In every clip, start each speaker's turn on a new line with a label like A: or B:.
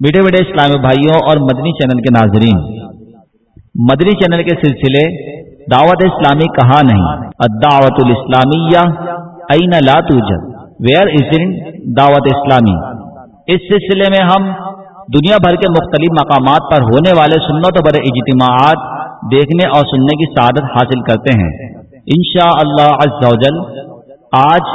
A: بیٹے بیٹے اسلامی بھائیوں اور مدنی چینل کے ناظرین، مدنی چینل کے سلسلے دعوت اسلامی کہا نہیں؟ الدعوت الاسلامیہ این لا توجد؟ ویئر از ان دعوت اسلامی؟ اس سلسلے میں ہم دنیا بھر کے مختلف مقامات پر ہونے والے سنت و بڑے اجتماعات دیکھنے اور سننے کی سعادت حاصل کرتے ہیں۔ انشاء اللہ عز و جل، آج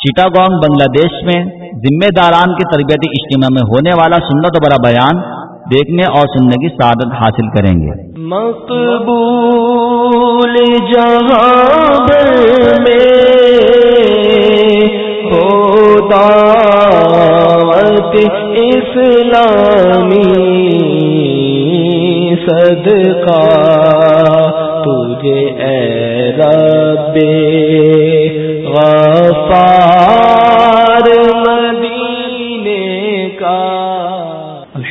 A: چیٹاگونگ بنگلہ دیش میں ذمہ داران کے تربیتی اجتماع میں ہونے والا سنت بڑا بیان دیکھنے اور سننے کی سعادت حاصل کریں گے۔
B: مقبول جہاں میں اسلامی صدقہ، تجھے اے رب غفار۔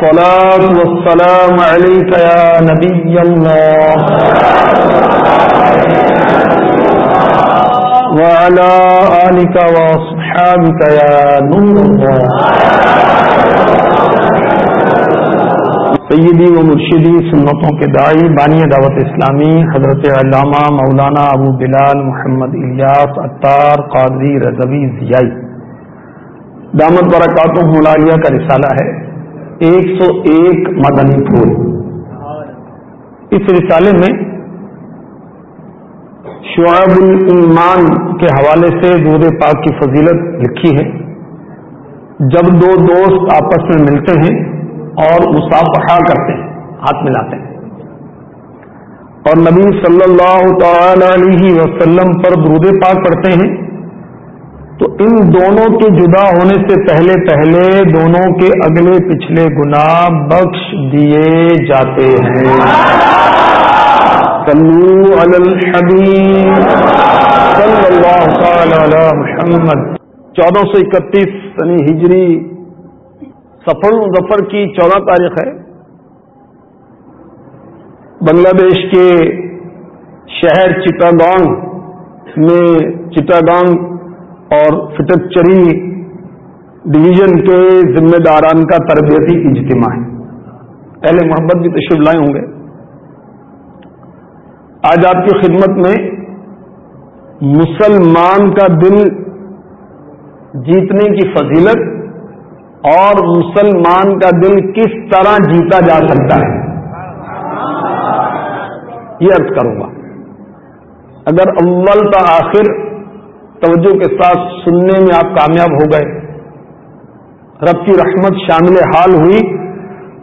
C: الصلاة والسلام عليك يا نبي الله. وعلى آلك وأصحابك يا نور الله. سیدی و مرشدی سنتوں کے دائی بانی دعوت اسلامی حضرت علامہ مولانا ابو بلال محمد الیاس اطار قادری رضوی ضیائی. دامت برکات ملالیہ کا رسالہ ہے. ایک سو ایک مدنی پھول۔ اس رسالے میں شعب الایمان کے حوالے سے دور پاک کی فضیلت لکھی ہے۔ جب دو دوست آپس میں ملتے ہیں اور مسافہ کرتے ہیں، ہاتھ ملاتے ہیں۔ اور نبی صلی اللہ تعالی علیہ وسلم پر درود پاک پڑھتے ہیں۔ تو ان دونوں کے جدا ہونے سے پہلے پہلے دونوں کے اگلے پچھلے گنا بخش دیے جاتے ہیں۔ صلی اللہ تعالی علی محمد۔ چودہ سو اکتیس سنی ہجری۔ سفر مظفر کی چودہ تاریخ ہے۔ بنگلہ دیش کے شہر چٹاگانگ میں چٹاگانگ اور فٹک چری ڈویژن کے ذمہ داران کا تربیتی اجتماع ہے۔ پہلے محبت بھی تشریف لائے ہوں گے۔ آج آپ کی خدمت میں مسلمان کا دل جیتنے کی فضیلت اور مسلمان کا دل کس طرح جیتا جا سکتا ہے، یہ عرض کروں گا۔ اگر اول تا آخر توجہ کے ساتھ سننے میں آپ کامیاب ہو گئے۔ رب کی رحمت شامل حال ہوئی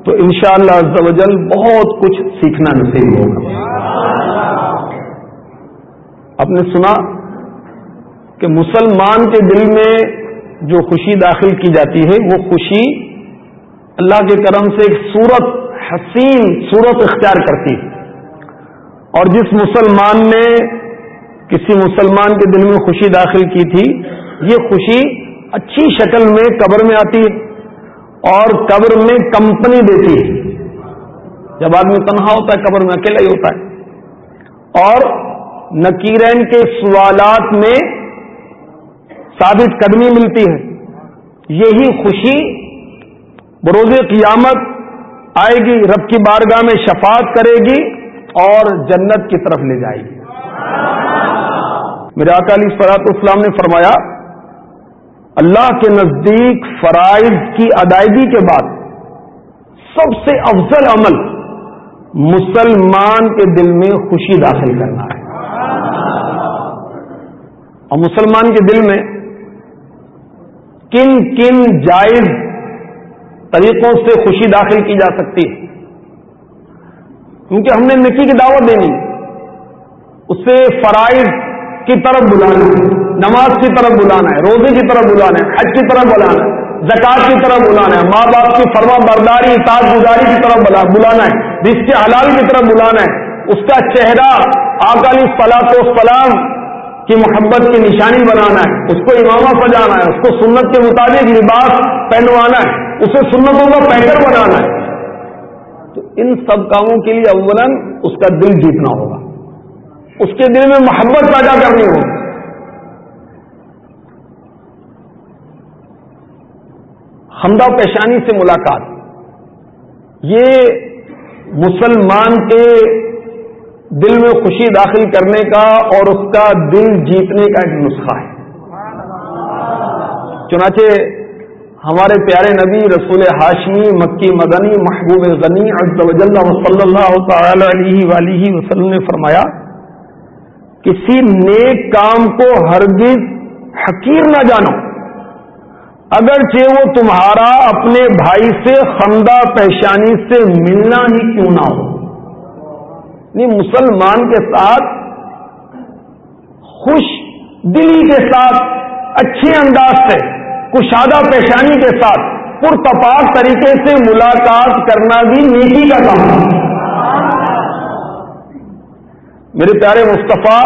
C: تو انشاءاللہ شاء اللہ بہت کچھ سیکھنا نصیب ہوگا۔ آپ نے سنا کہ مسلمان کے دل میں جو خوشی داخل کی جاتی ہے، وہ خوشی اللہ کے کرم سے ایک صورت حسین، صورت اختیار کرتی اور جس مسلمان نے کسی مسلمان کے دل میں خوشی داخل کی تھی، یہ خوشی اچھی شکل میں قبر میں آتی ہے اور قبر میں کمپنی دیتی ہے۔ جب آدمی تنہا ہوتا ہے، قبر میں اکیلا ہی ہوتا ہے۔ اور نکیرین کے سوالات میں ثابت قدمی ملتی ہے۔ یہی خوشی بروز قیامت آئے گی، رب کی بارگاہ میں شفاعت کرے گی اور جنت کی طرف لے جائے گی۔ میرے اکالی فراط اسلام نے فرمایا، اللہ کے نزدیک فرائض کی ادائیگی کے بعد سب سے افضل عمل مسلمان کے دل میں خوشی داخل کرنا ہے۔ اور مسلمان کے دل میں کن کن جائز طریقوں سے خوشی داخل کی جا سکتی ہے۔ کیونکہ ہم نے نکی کی دعوت دینی، اس سے فرائض کی طرف بلانا ہے، نماز کی طرف بلانا ہے، روزے کی طرف بلانا ہے، حج کی طرف بلانا ہے زکات کی طرف بلانا ہے ماں باپ کی فرما برداری تاج گزاری کی طرف بلانا ہے جس کے حلال کی طرف بلانا ہے۔ اس کا چہرہ اکالی فلاط و فلام کی محبت کی نشانی بنانا ہے، اس کو امامہ سجانا ہے، اس کو سنت کے مطابق لباس پہنوانا ہے، اسے سنتوں کا پیکر بنانا ہے۔ تو ان سب کاموں کے لیے اولن اس کا دل جیتنا ہوگا۔ اس کے دل میں محبت پیدا کرنی ہوگی خمدہ پیشانی سے ملاقات۔ یہ مسلمان کے دل میں خوشی داخل کرنے کا اور اس کا دل جیتنے کا ایک نسخہ ہے۔ چنانچہ ہمارے پیارے نبی رسول ہاشمی، مکی مدنی، محبوب غنی صلی اللہ تعالی علیہ ولیہ وسلم نے فرمایا کسی نیک کام کو ہرگز حقیر نہ جانو۔ اگرچہ وہ تمہارا اپنے بھائی سے خندہ پیشانی سے ملنا ہی کیوں نہ ہو۔ نہیں مسلمان کے ساتھ، خوش دلی کے ساتھ، اچھے انداز سے، کشادہ پیشانی کے ساتھ، پرتپاک طریقے سے ملاقات کرنا بھی نیکی کا کام۔ ہے میرے پیارے مصطفیٰ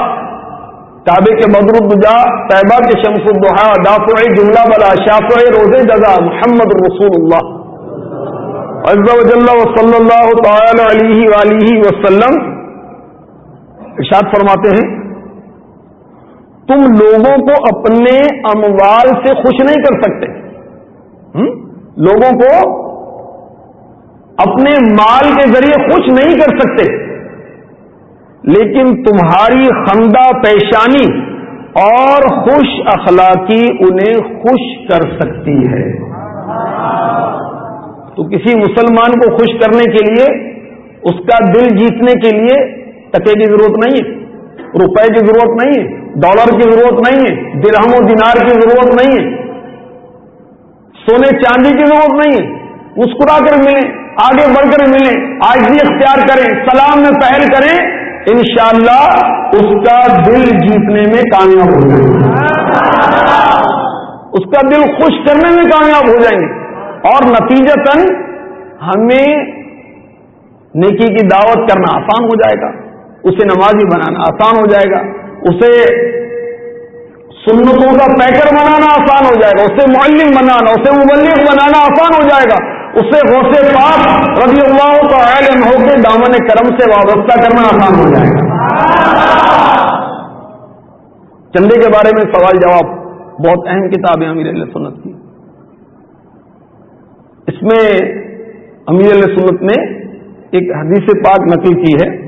C: کعبے کے بدر الدجا طیبہ کے شمس الدحا دافع جملہ بلا شافع روزے جزا، محمد رسول اللہ۔ عز و جل و صلی اللہ تعالی علیہ وآلہ وسلم۔ ارشاد فرماتے ہیں، تم لوگوں کو اپنے اموال سے خوش نہیں کر سکتے۔ لوگوں کو اپنے مال کے ذریعے خوش نہیں کر سکتے۔ لیکن تمہاری خندہ پیشانی اور خوش اخلاقی انہیں خوش کر سکتی ہے۔ تو کسی مسلمان کو خوش کرنے کے لیے، اس کا دل جیتنے کے لیے ٹکے کی ضرورت نہیں ہے، روپے کی ضرورت نہیں ہے، ڈالر کی ضرورت نہیں ہے، درہم و دینار کی ضرورت نہیں ہے، سونے چاندی کی ضرورت نہیں ہے، مسکرا کر ملیں، آگے بڑھ کر ملیں آج بھی اختیار کریں، سلام میں پہل کریں۔ انشاءاللہ اس کا دل جیتنے میں کامیاب ہو جائیں گے۔ اس کا دل خوش کرنے میں کامیاب ہو جائیں گے۔ اور نتیجتاً ہمیں نیکی کی دعوت کرنا آسان ہو جائے گا۔ اسے نمازی بنانا آسان ہو جائے گا۔ اسے سنتوں کا پیکر بنانا آسان ہو جائے گا۔ اسے معلم بنانا، اسے مبلغ بنانا آسان ہو جائے گا۔ اسے غوث پاک رضی اللہ کا علم ہو کے دامن کرم سے وابستہ کرنا آسان ہو جائے گا۔ چندے کے بارے میں سوال جواب، بہت اہم کتاب ہے امیر علیہ سنت کی۔ اس میں امیر علیہ سنت نے ایک حدیث پاک نقل کی ہے۔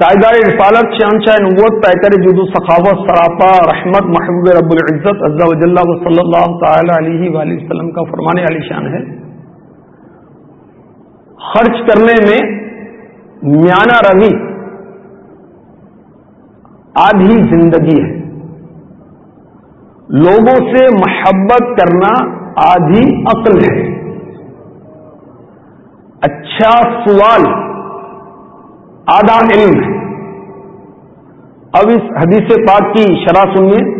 C: تائیدار رسالت شہنشاہ نبوت، پیکر جدو سخاوت سراپا رحمت محبوب رب العزت عزا وجل و صلی اللہ تعالی علیہ وآلہ وسلم کا فرمانے علی شان ہے۔ خرچ کرنے میں میانہ روی آدھی زندگی ہے۔ لوگوں سے محبت کرنا آدھی عقل ہے۔ اچھا سوال آدھا علم. ہے اب اس حدیث پاک کی شرح سنیے،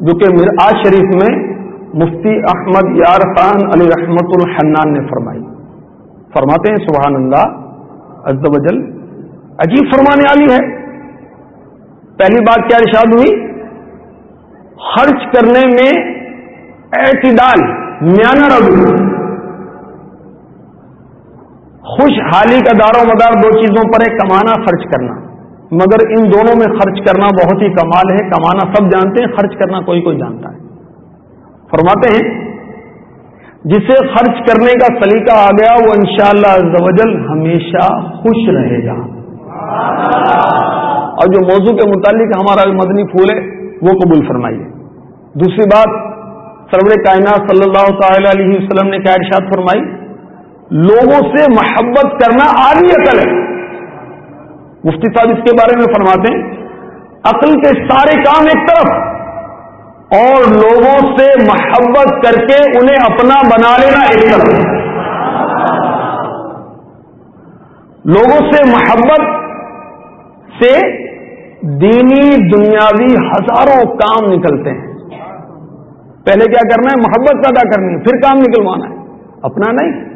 C: جو کہ آج شریف میں مفتی احمد یار خان علی رحمت الحنان نے فرمائی۔ فرماتے ہیں، سبحان اللہ، عز و جل۔ عجیب فرمانے والی ہے۔ پہلی بات کیا ارشاد ہوئی؟ خرچ کرنے میں اعتدال، میانہ ربی خوشحالی کا دار و مدار دو چیزوں پر ہے، کمانا، خرچ کرنا۔ مگر ان دونوں میں خرچ کرنا بہت ہی کمال ہے، کمانا سب جانتے ہیں، خرچ کرنا کوئی کوئی جانتا ہے۔ فرماتے ہیں، جسے خرچ کرنے کا سلیقہ آ گیا، وہ انشاءاللہ شاء اللہ ہمیشہ خوش رہے گا۔ اور جو موضوع کے متعلق ہمارا مدنی پھول ہے، وہ قبول فرمائیے۔ دوسری بات، سرور کائنات صلی اللہ تعالی علیہ وسلم نے کیا ارشاد فرمائی؟ لوگوں سے محبت کرنا آدھی عقل ہے۔ مفتی صاحب اس کے بارے میں فرماتے ہیں، عقل کے سارے کام ایک طرف، اور لوگوں سے محبت کر کے انہیں اپنا بنا لینا ایک طرف۔ لوگوں سے محبت سے دینی، دنیاوی ہزاروں کام نکلتے ہیں۔ پہلے کیا کرنا ہے؟ محبت پیدا کرنی ہے، پھر کام نکلوانا ہے۔ اپنا نہیں۔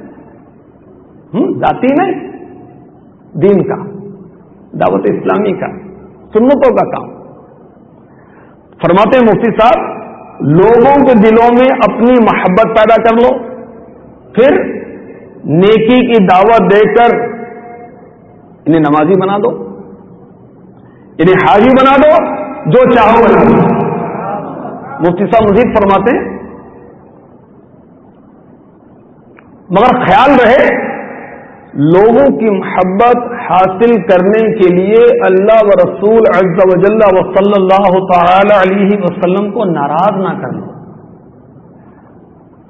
C: ذاتی نہیں، دین کا، دعوت اسلامی کا، سنتوں کا کام۔ فرماتے ہیں مفتی صاحب، لوگوں کے دلوں میں اپنی محبت پیدا کر لو، پھر نیکی کی دعوت دے کر انہیں نمازی بنا دو، انہیں حاجی بنا دو، جو چاہو بنا دو۔ مفتی صاحب مزید فرماتے ہیں، مگر خیال رہے لوگوں کی محبت حاصل کرنے کے لیے اللہ و رسول عز و جل و صلی اللہ تعالی علیہ وسلم کو ناراض نہ کرنا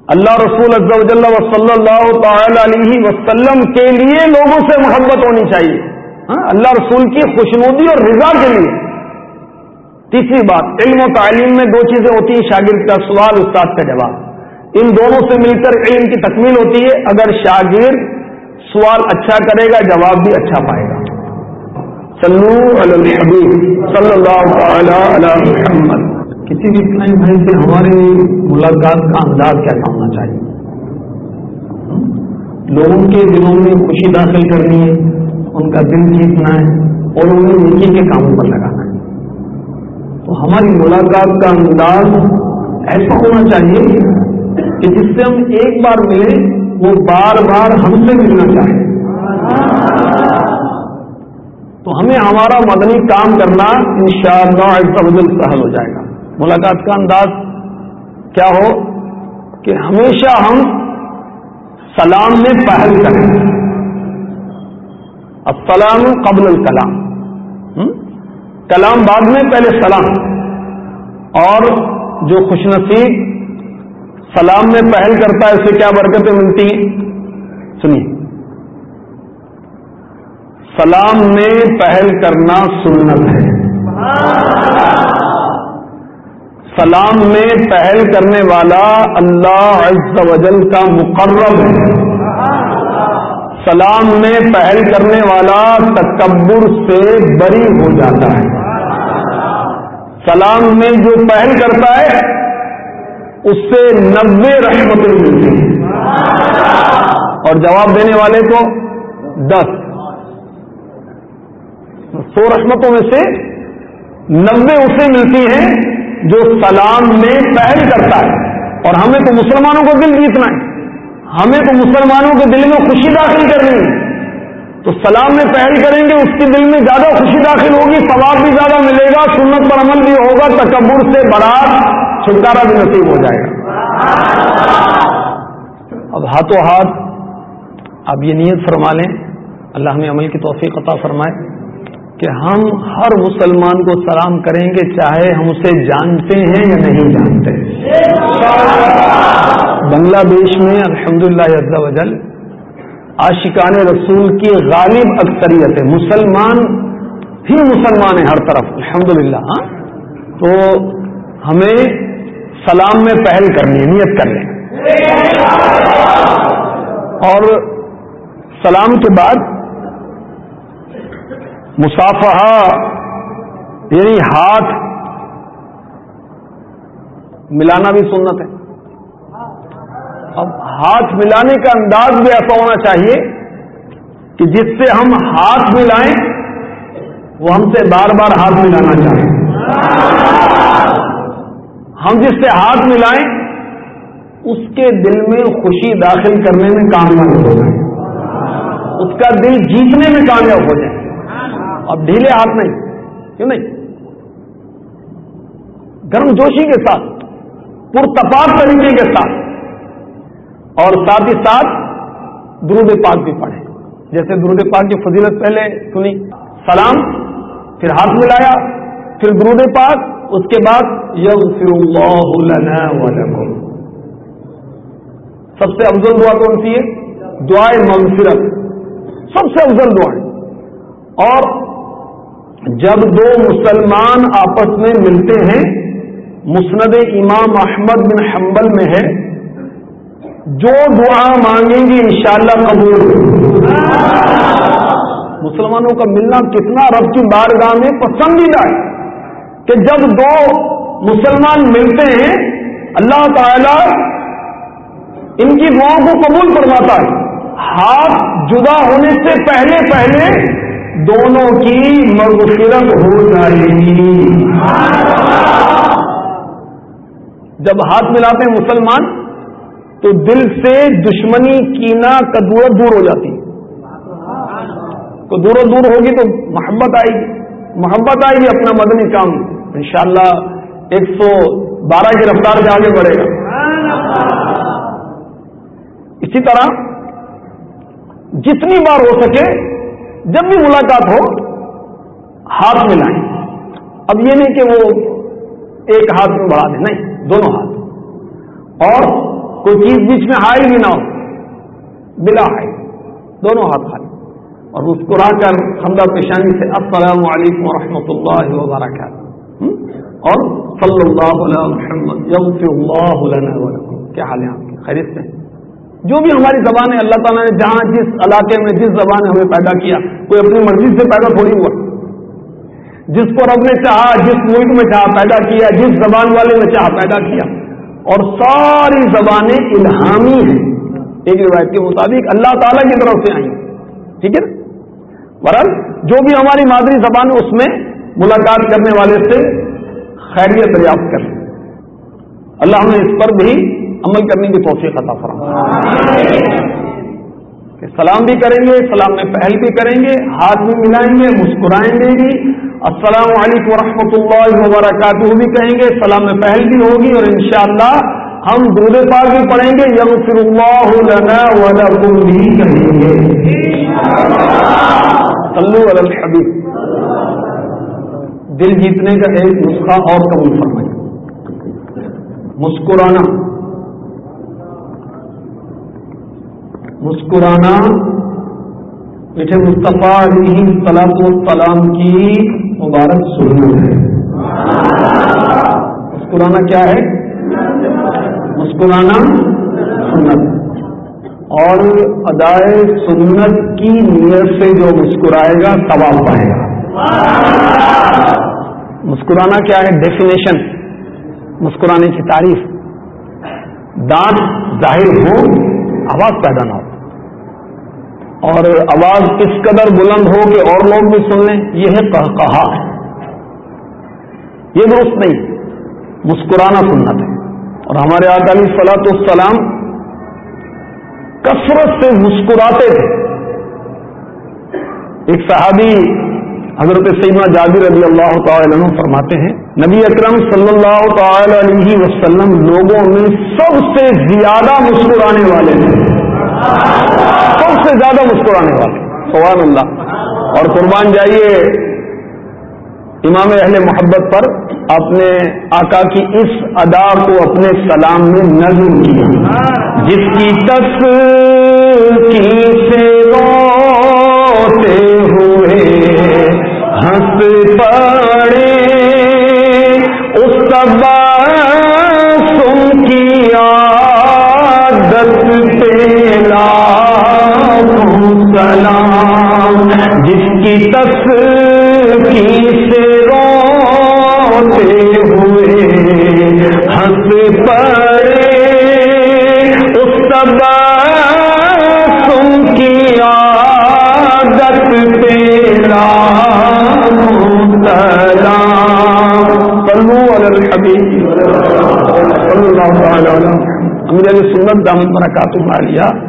C: اللہ رسول عز و جل و صلی اللہ تعالی علیہ وسلم کے لیے لوگوں سے محبت ہونی چاہیے۔ ہاں اللہ رسول کی خوشنودی اور رضا کے لیے۔ تیسری بات، علم و تعلیم میں دو چیزیں ہوتی ہیں، شاگرد کا سوال، استاد کا جواب۔ ان دونوں سے مل کر علم کی تکمیل ہوتی ہے۔ اگر شاگرد سوال اچھا کرے گا، جواب بھی اچھا پائے گا۔ صلو علی الحبیب صلی اللہ تعالی علی محمد۔ کسی بھی اسلامی بھائی سے ہماری ملاقات کا انداز کیسا ہونا چاہیے؟ لوگوں کے دلوں میں خوشی داخل کرنی ہے، ان کا دل جیتنا ہے، اور انہیں نیکی کے کاموں پر لگانا ہے۔ تو ہماری ملاقات کا انداز ایسا ہونا چاہیے کہ جس سے ہم ایک بار ملیں وہ بار بار ہم سے ملنا چاہے۔ تو ہمیں ہمارا مدنی کام کرنا ان شاء اللہ سہل ہو جائے گا۔ ملاقات کا انداز کیا ہو؟ کہ ہمیشہ ہم سلام میں پہل کریں۔ السلام قبل الکلام۔ کلام بعد میں پہلے سلام۔ اور جو خوش نصیب سلام میں پہل کرتا ہے، اس سے کیا برکتیں ملتی؟ ہیں سنیے۔ سلام میں پہل کرنا سنت ہے۔ سلام میں پہل کرنے والا اللہ عز و جل کا مقرب ہے۔ سلام میں پہل کرنے والا تکبر سے بری ہو جاتا ہے۔ سلام میں جو پہل کرتا ہے اس سے نبے رحمتیں ملتی ہیں۔ اور جواب دینے والے کو دس۔ سو رحمتوں میں سے نبے اسے ملتی ہیں جو سلام میں پہل کرتا ہے۔ اور ہمیں تو مسلمانوں کو دل جیتنا ہے۔ ہمیں تو مسلمانوں کے دل میں خوشی داخل کرنی ہے۔ تو سلام میں پہل کریں گے، اس کے دل میں زیادہ خوشی داخل ہوگی، ثواب بھی زیادہ ملے گا، سنت پر عمل بھی ہوگا، تکبر سے برات چھٹکارا بھی نصیب ہو جائے گا۔ اب ہاتھوں ہاتھ آپ یہ نیت فرما لیں، اللہ ہمیں عمل کی توفیق عطا فرمائے کہ ہم ہر مسلمان کو سلام کریں گے، چاہے ہم اسے جانتے ہیں یا نہیں جانتے۔ بنگلہ دیش میں الحمد للہ وجل آشقان رسول کی غالب اکثریت ہے۔ مسلمان ہی مسلمان ہیں ہر طرف الحمد للہ ہاں۔ تو ہمیں سلام میں پہل کرنی ہے، نیت کر لیں اور سلام کے بعد مسافہ یعنی ہاتھ ملانا بھی سنت ہے۔ اب ہاتھ ملانے کا انداز بھی ایسا ہونا چاہیے کہ جس سے ہم ہاتھ ملائیں، وہ ہم سے بار بار ہاتھ ملانا چاہیں۔ ہم جس سے ہاتھ ملائیں، اس کے دل میں خوشی داخل کرنے میں کامیاب ہو جائیں۔ اس کا دل جیتنے میں کامیاب ہو جائے اب ڈھیلے ہاتھ نہیں، کیوں نہیں؟ گرم جوشی کے ساتھ، پرتپاک طریقے کے ساتھ، اور ساتھ ہی ساتھ درود پاک بھی پڑھیں۔ جیسے درود پاک کی فضیلت پہلے سنی، سلام، پھر ہاتھ ملایا، پھر درود پاک اس کے بعد یغفر اللہ لنا ولکم سب سے افضل دعا کون سی ہے؟ دعائیں مغفرت۔ سب سے افضل دعائیں اور جب دو مسلمان آپس میں ملتے ہیں، مسند امام احمد بن حنبل میں ہے، جو دعا مانگیں گی انشاءاللہ قبول مسلمانوں کا ملنا کتنا رب کی بارگاہ میں پسندیدہ ہے۔ کہ جب دو مسلمان ملتے ہیں، اللہ تعالی ان کی دعاؤں کو قبول فرماتا ہے۔ ہاتھ جدا ہونے سے پہلے پہلے دونوں کی مغفرت ہو جائے گی۔ جب ہاتھ ملاتے ہیں مسلمان، تو دل سے دشمنی کینا کدور دور ہو جاتی۔ تو دور دور ہوگی تو محبت آئے گی۔ محبت آئے گی اپنا مدنی کام۔ انشاءاللہ ایک سو بارہ کی رفتار سے آگے بڑھے گا۔ اسی طرح جتنی بار ہو سکے جب بھی ملاقات ہو، ہاتھ ملائیں اب یہ نہیں کہ وہ ایک ہاتھ میں بڑھا دیں، نہیں، دونوں ہاتھ۔ اور کوئی چیز بیچ میں ہائی بھی نہ ہو، بلا ہائی، دونوں ہاتھ خالی اور مسکرا کر خندہ پیشانی سے السلام علیکم ورحمۃ اللہ وبرکاتہ۔ اور صلی اللہ علیہ محمد اللہ کیا حال ہے آپ کی؟ خیریت سے؟ جو بھی ہماری زبان ہے اللہ تعالیٰ نے جہاں جس علاقے میں جس زبان نے ہمیں پیدا کیا، کوئی اپنی مرضی سے پیدا تھوڑی ہوا۔ جس کو رب نے چاہا، جس ملک میں چاہا پیدا کیا، جس زبان والے میں چاہا پیدا کیا۔ اور ساری زبانیں الہامی ہیں۔ ایک روایت کے مطابق اللہ تعالیٰ کی طرف سے آئی ٹھیک ہے برحال جو بھی ہماری مادری زبان ہے، اس میں ملاقات کرنے والے سے خیریت دریافت کریں۔ اللہ ہمیں اس پر بھی عمل کرنے کی توفیق عطا فرما کہ سلام بھی کریں گے، سلام میں پہل بھی کریں گے، ہاتھ بھی ملائیں گے، مسکرائیں گے بھی۔ السلام علیکم ورحمۃ اللہ وبرکاتہ بھی کہیں گے، سلام میں پہل بھی ہوگی اور انشاءاللہ ہم دودھ پاک بھی پڑھیں گے۔ یم فر اللہ بھی کہیں گے۔ صلو علی الحبیب۔ دل جیتنے کا ایک نسخہ اور قبول فرمائے۔ مسکرانا۔ مسکرانا۔ میٹھے مصطفیٰ علیہ سلاط السلام کی مبارک سنت ہے۔ مسکرانا کیا ہے؟ مسکرانا سنت۔ اور ادائے سنت کی نیت سے جو مسکرائے گا، ثواب پائے گا۔ مسکرانا کیا ہے؟ ڈیفینیشن مسکرانے کی تعریف. دانت ظاہر ہو، آواز پیدا نہ ہو. اور آواز اس قدر بلند ہو کہ اور لوگ بھی سن لیں، یہ ہے کہا یہ درست نہیں. مسکرانا سننا تھا. اور ہمارے آدمی فلاط السلام کثرت سے مسکراتے تھے. ایک صحابی حضرت سیما جابر رضی اللہ تعالی عنہ فرماتے ہیں، نبی اکرم صلی اللہ تعالی علیہ وسلم لوگوں میں سب سے زیادہ مسکرانے والے تھے سب سے زیادہ مسکرانے والے سوال اللہ۔ اور قربان جائیے، امام اہل محبت پر اپنے آقا کی اس ادا کو اپنے سلام میں نظم کیا جس کی تک علی سنت عالیہ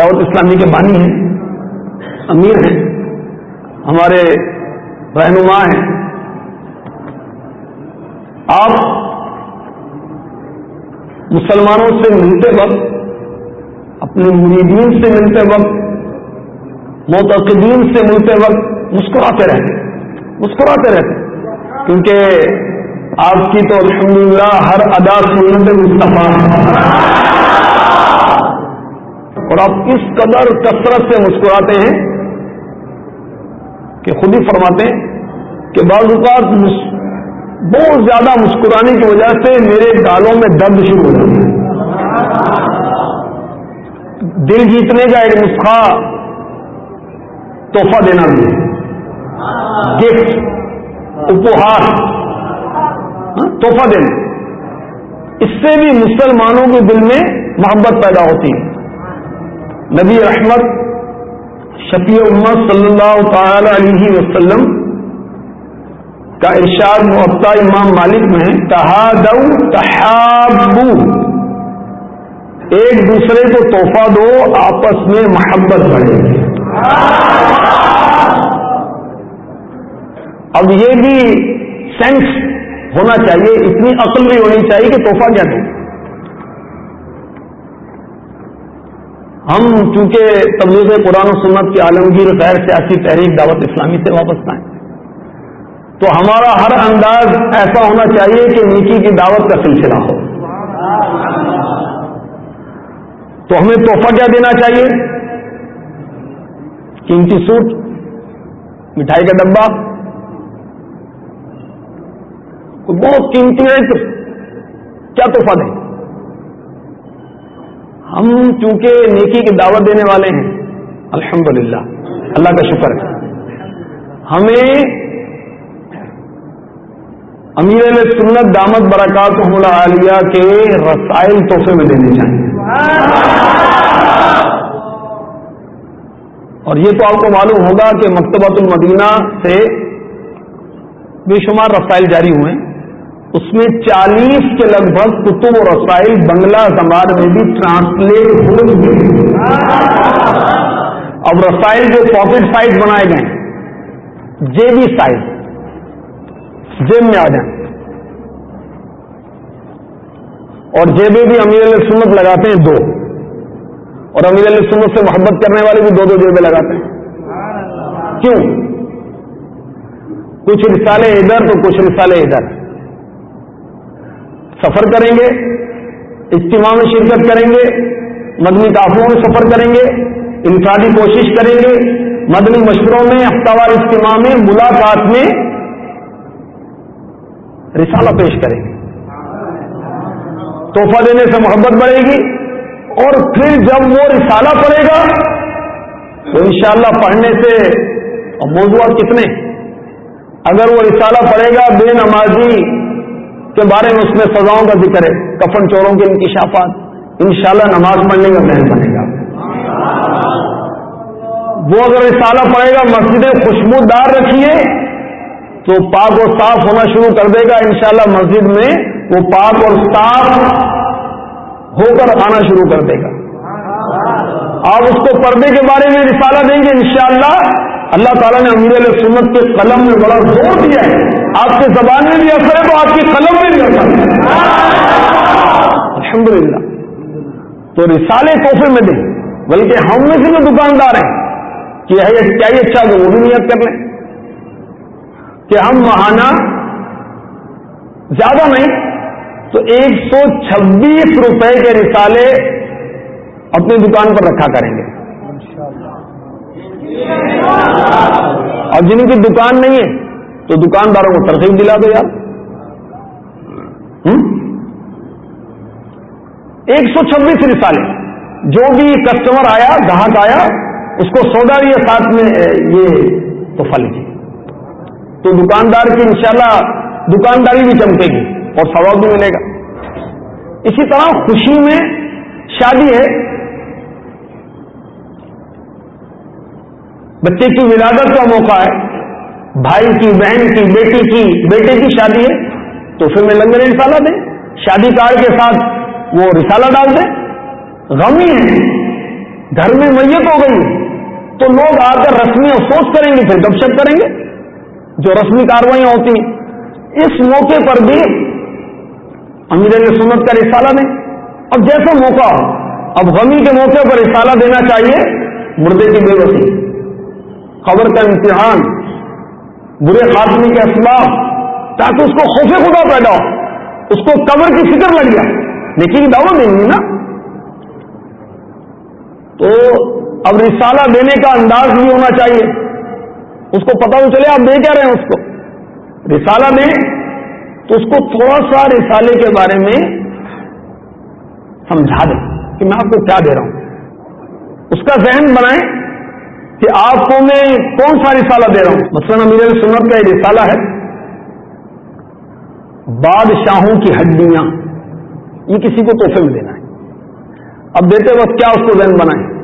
C: دعوت اسلامی کے بانی ہیں، امیر ہیں، ہمارے رہنما ہیں۔ آپ مسلمانوں سے ملتے وقت، اپنے مریدین سے ملتے وقت معتقدین سے ملتے وقت مسکراتے رہتے۔ مسکراتے رہتے۔ کیونکہ آپ کی تو الحمدللہ ہر ادا سنت مصطفیٰ اور آپ اس قدر کثرت سے مسکراتے ہیں کہ خود ہی فرماتے ہیں کہ بعض اوقات بہت زیادہ مسکرانے کی وجہ سے میرے گالوں میں درد شروع ہو جاتا ہے۔ دل جیتنے کا ایک نسخہ تحفہ دینا بھی ہے۔ گفٹ اپہار ہاں، تحفہ دینا۔ اس سے بھی مسلمانوں کے دل میں محبت پیدا ہوتی ہے۔ نبی رحمت شفیع امت صلی اللہ تعالی علیہ وسلم کا ارشاد معطا امام مالک میں تحادو تحابو۔ ایک دوسرے کو تحفہ دو، آپس میں محبت بڑھے۔ گی اب یہ بھی سینس ہونا چاہیے، اتنی عقل بھی ہونی چاہیے کہ تحفہ کیا دیں ہم چونکہ تبلیغ قرآن و سنت کے عالمگیر غیر سیاسی تحریک دعوت اسلامی سے واپس آئیں تو ہمارا ہر انداز ایسا ہونا چاہیے کہ نیکی کی دعوت کا سلسلہ ہو۔ تو ہمیں تحفہ کیا دینا چاہیے؟ قیمتی سوٹ، مٹھائی کا ڈبہ بہت قیمتی ہے، کیا تحفہ دیں؟ ہم چونکہ نیکی کی دعوت دینے والے ہیں، الحمدللہ، اللہ کا شکر ہے۔ ہمیں امیر علیہ سنت دامت برکات عالیہ کے رسائل تحفے میں دینے چاہیے اور یہ تو آپ کو معلوم ہوگا کہ مکتبۃ المدینہ سے بے شمار رسائل جاری ہوئے۔ ہیں اس میں چالیس کے لگ بھگ کتب و رسائل بنگلہ زبان میں بھی ٹرانسلیٹ ہوئے اب رسائل جو پاکٹ سائز بنائے گئے جیبی سائز جیب میں آ جائیں۔ اور جیبیں بھی امیر علیہ سنت لگاتے ہیں دو۔ اور امیر علیہ سنت سے محبت کرنے والے بھی دو دو جیبیں لگاتے ہیں۔ کیوں؟ کچھ رسالے ادھر تو کچھ رسالے ادھر۔ سفر کریں گے، اجتماع میں شرکت کریں گے، مدنی کافلوں میں سفر کریں گے، انفرادی کوشش کریں گے، مدنی مشوروں میں، ہفتہ وار اجتماع میں، ملاقات میں رسالہ پیش کریں گے۔ تحفہ دینے سے محبت بڑھے گی اور پھر جب وہ رسالہ پڑے گا، تو انشاءاللہ پڑھنے سے موضوعات کتنے؟ اگر وہ رسالہ پڑے گا، بے نمازی کے بارے میں اس میں سزاؤں کا ذکر ہے، کفن چوروں کے انکشافات۔ انشاءاللہ نماز پڑھنے کا ذہن بنے گا۔ وہ اگر رسالہ پڑے گا، مسجدیں خوشبودار رکھیے تو پاک اور صاف ہونا شروع کر دے گا۔ انشاءاللہ مسجد میں وہ پاک اور صاف ہو کر آنا شروع کر دے گا۔ آپ اس کو پردے کے بارے میں رسالہ دیں گے، انشاءاللہ۔ اللہ تعالیٰ نے امیر علیہ سنت کے قلم میں بڑا زور دیا ہے۔ آپ کے زبان میں بھی اثر ہے، تو آپ کی قلم میں بھی اثر ہے۔ الحمد للہ تو رسالے تحفے میں دیں بلکہ ہم میں سے جو دکاندار ہیں، کہ کیا یہ اچھا وہ بھی نیت کر لیں۔ کہ ہم مہانہ زیادہ نہیں، تو ایک سو چھبیس روپے کے رسالے اپنی دکان پر رکھا کریں گے۔ اور جن کی دکان نہیں ہے تو دکانداروں کو ترغیب دلا دو یار۔ ایک سو چھبیس رسالے۔ جو بھی کسٹمر آیا، گاہک آیا، اس کو سودا بھی ساتھ میں یہ تحفہ لیجیے تو دکاندار کی انشاءاللہ دکانداری بھی چمکے گی اور ثواب بھی ملے گا۔ اسی طرح خوشی میں شادی ہے۔ بچے کی ولادت کا موقع ہے۔ بھائی کی، بہن کی، بیٹی کی، بیٹے کی شادی ہے، تو پھر میں لنگر رسالہ دیں شادی کارڈ کے ساتھ وہ رسالہ ڈال دیں غمی ہے گھر میں میت ہو گئی، تو لوگ آ کر رسمی افسوس کریں گے، پھر گپ شپ کریں گے۔ جو رسمی کاروائیاں ہوتی ہیں اس موقع پر بھی امیر سنت کا رسالہ دیں۔ اب جیسا موقع ہو اب غمی کے موقع پر رسالہ دینا چاہیے، مردے کی بے وسی خبر کا امتحان برے خاتمے کے اسباب، تاکہ اس کو خوف خدا پیدا ہو۔ اس کو قبر کی فکر لگ جائے۔ لیکن دعوت دیں گی نا؟ تو اب رسالہ دینے کا انداز بھی ہونا چاہیے۔ اس کو پتا تو چلے آپ دے کیا رہے ہیں اس کو۔ رسالہ دیں تو اس کو تھوڑا سا رسالے کے بارے میں سمجھا دیں کہ میں آپ کو کیا دے رہا ہوں۔ اس کا ذہن بنائیں۔ کہ آپ کو میں کون سا رسالہ دے رہا ہوں؟ مثلاً امیر سنت کا یہ رسالہ ہے بادشاہوں کی ہڈیاں۔ یہ کسی کو تحفے میں دینا ہے۔ اب دیتے وقت کیا اس کو ذہن بنائیں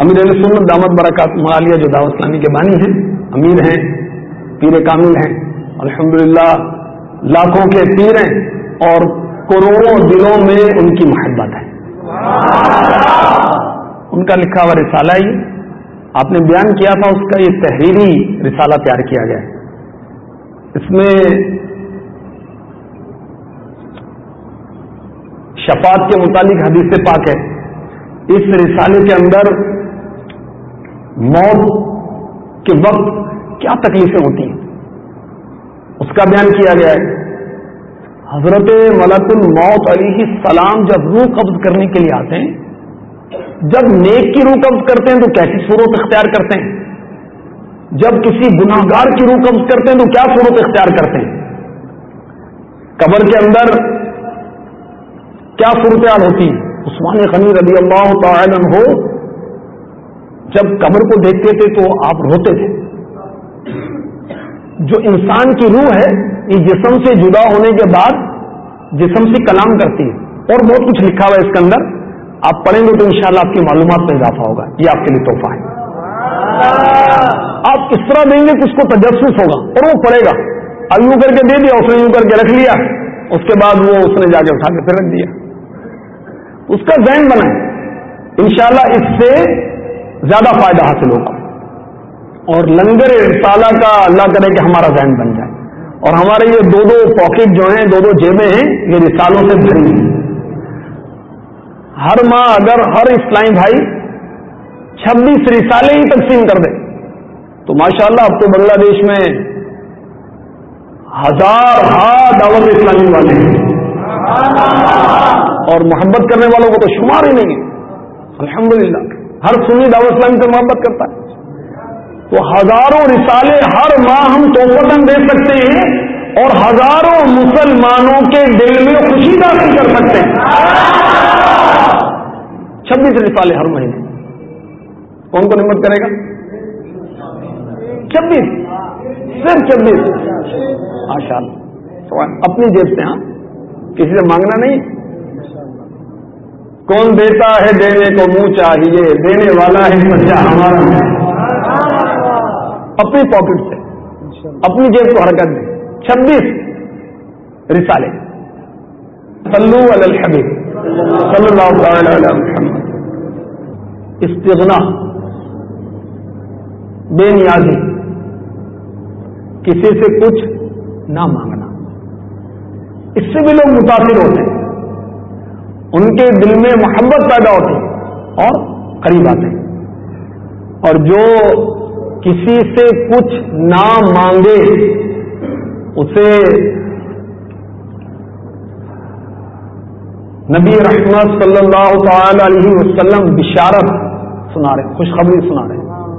C: امیر علیہ سنت دامت برکات مالیہ جو دعوت اسلامی کے بانی ہیں امیر ہیں پیر کامل ہیں۔ الحمدللہ لاکھوں کے پیر ہیں اور کروڑوں دلوں میں ان کی محبت ہے۔ ان کا لکھا ہوا رسالہ ہی آپ نے بیان کیا تھا، اس کا یہ تحریری رسالہ تیار کیا گیا ہے۔ اس میں شفاعت کے متعلق حدیث پاک ہے۔ اس رسالے کے اندر موت کے وقت کیا تکلیفیں ہوتی ہیں؟ اس کا بیان کیا گیا ہے۔ حضرت ملک الموت علیہ السلام جب روح قبض کرنے کے لیے آتے ہیں جب نیک کی روح قبض کرتے ہیں تو کیسی صورت اختیار کرتے ہیں؟ جب کسی گناہ گار کی روح قبض کرتے ہیں تو کیا صورت اختیار کرتے ہیں؟ قبر کے اندر کیا صورتحال ہوتی عثمان غنی رضی اللہ تعالی ہو جب قبر کو دیکھتے تھے تو آپ روتے تھے۔ جو انسان کی روح ہے، یہ جسم سے جدا ہونے کے بعد جسم سے کلام کرتی ہے۔ اور بہت کچھ لکھا ہوا ہے اس کے اندر۔ آپ پڑھیں گے تو انشاءاللہ آپ کی معلومات میں اضافہ ہوگا، یہ آپ کے لیے تحفہ ہے۔ آپ اس طرح دیں گے کہ اس کو تجسس ہوگا؟ اور وہ پڑھے گا۔ اب یوں کر کے دے دیا، اس نے یوں کر کے رکھ لیا۔ اس کے بعد وہ اس نے جا کے اٹھا کے پھر رکھ دیا۔ اس کا ذہن بنائیں۔ انشاءاللہ اس سے زیادہ فائدہ حاصل ہوگا۔ اور لنگر رسالہ کا اللہ کرے کہ ہمارا ذہن بن جائے۔ اور ہمارے یہ دو دو پاکٹ جو ہیں، دو دو جیبیں ہیں، یہ رسالوں سے بھری ہیں۔ ہر ماہ اگر ہر اسلامی بھائی چھبیس رسالے ہی تقسیم کر دے، تو ماشاءاللہ اب تو بنگلہ دیش میں ہزار ہاں دعوت اسلامی والے ہیں۔ اور محبت کرنے والوں کو تو شمار ہی نہیں ہے۔ الحمدللہ، ہر سنی دعوت اسلام سے محبت کرتا ہے۔ تو ہزاروں رسالے ہر ماہ ہم توپتن دے سکتے ہیں اور ہزاروں مسلمانوں کے دل میں خوشی داخل کر سکتے ہیں۔ چھبیس رسالے ہر مہینے۔ کون کو نمت کرے گا؟ چھبیس۔ صرف چھبیس۔ ماشاء اللہ۔ اپنی جیب سے ہاں۔ کسی سے مانگنا نہیں۔ کون دیتا ہے دینے کو منہ چاہیے؟ دینے والا ہے سچا ہمارا۔ اپنی پاکٹ سے۔ اپنی جیب کو حرکت دیں چھبیس رسالے۔ صلو علی الحبیب۔ صلی اللہ تعالی علی محمد استغنا بے نیازی، کسی سے کچھ نہ مانگنا۔ اس سے بھی لوگ متاثر ہوتے ہیں۔ ان کے دل میں محبت پیدا ہوتی اور قریب آتے اور جو کسی سے کچھ نہ مانگے، اسے نبی رحمت صلی اللہ تعالی علیہ وسلم بشارت سنا رہے خوشخبری سنا رہے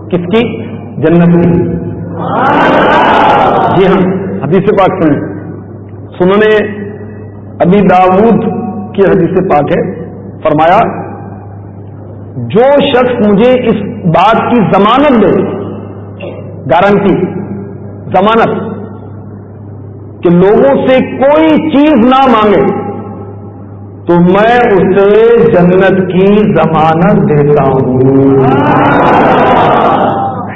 C: کس کی؟ جنت کی۔ جی ہاں حدیث پاک سنیں۔ سننے ابھی داود کی حدیث پاک ہے۔ فرمایا، جو شخص مجھے اس بات کی ضمانت دے، گارنٹی، ضمانت، کہ لوگوں سے کوئی چیز نہ مانگے تو میں اسے جنت کی ضمانت دیتا ہوں۔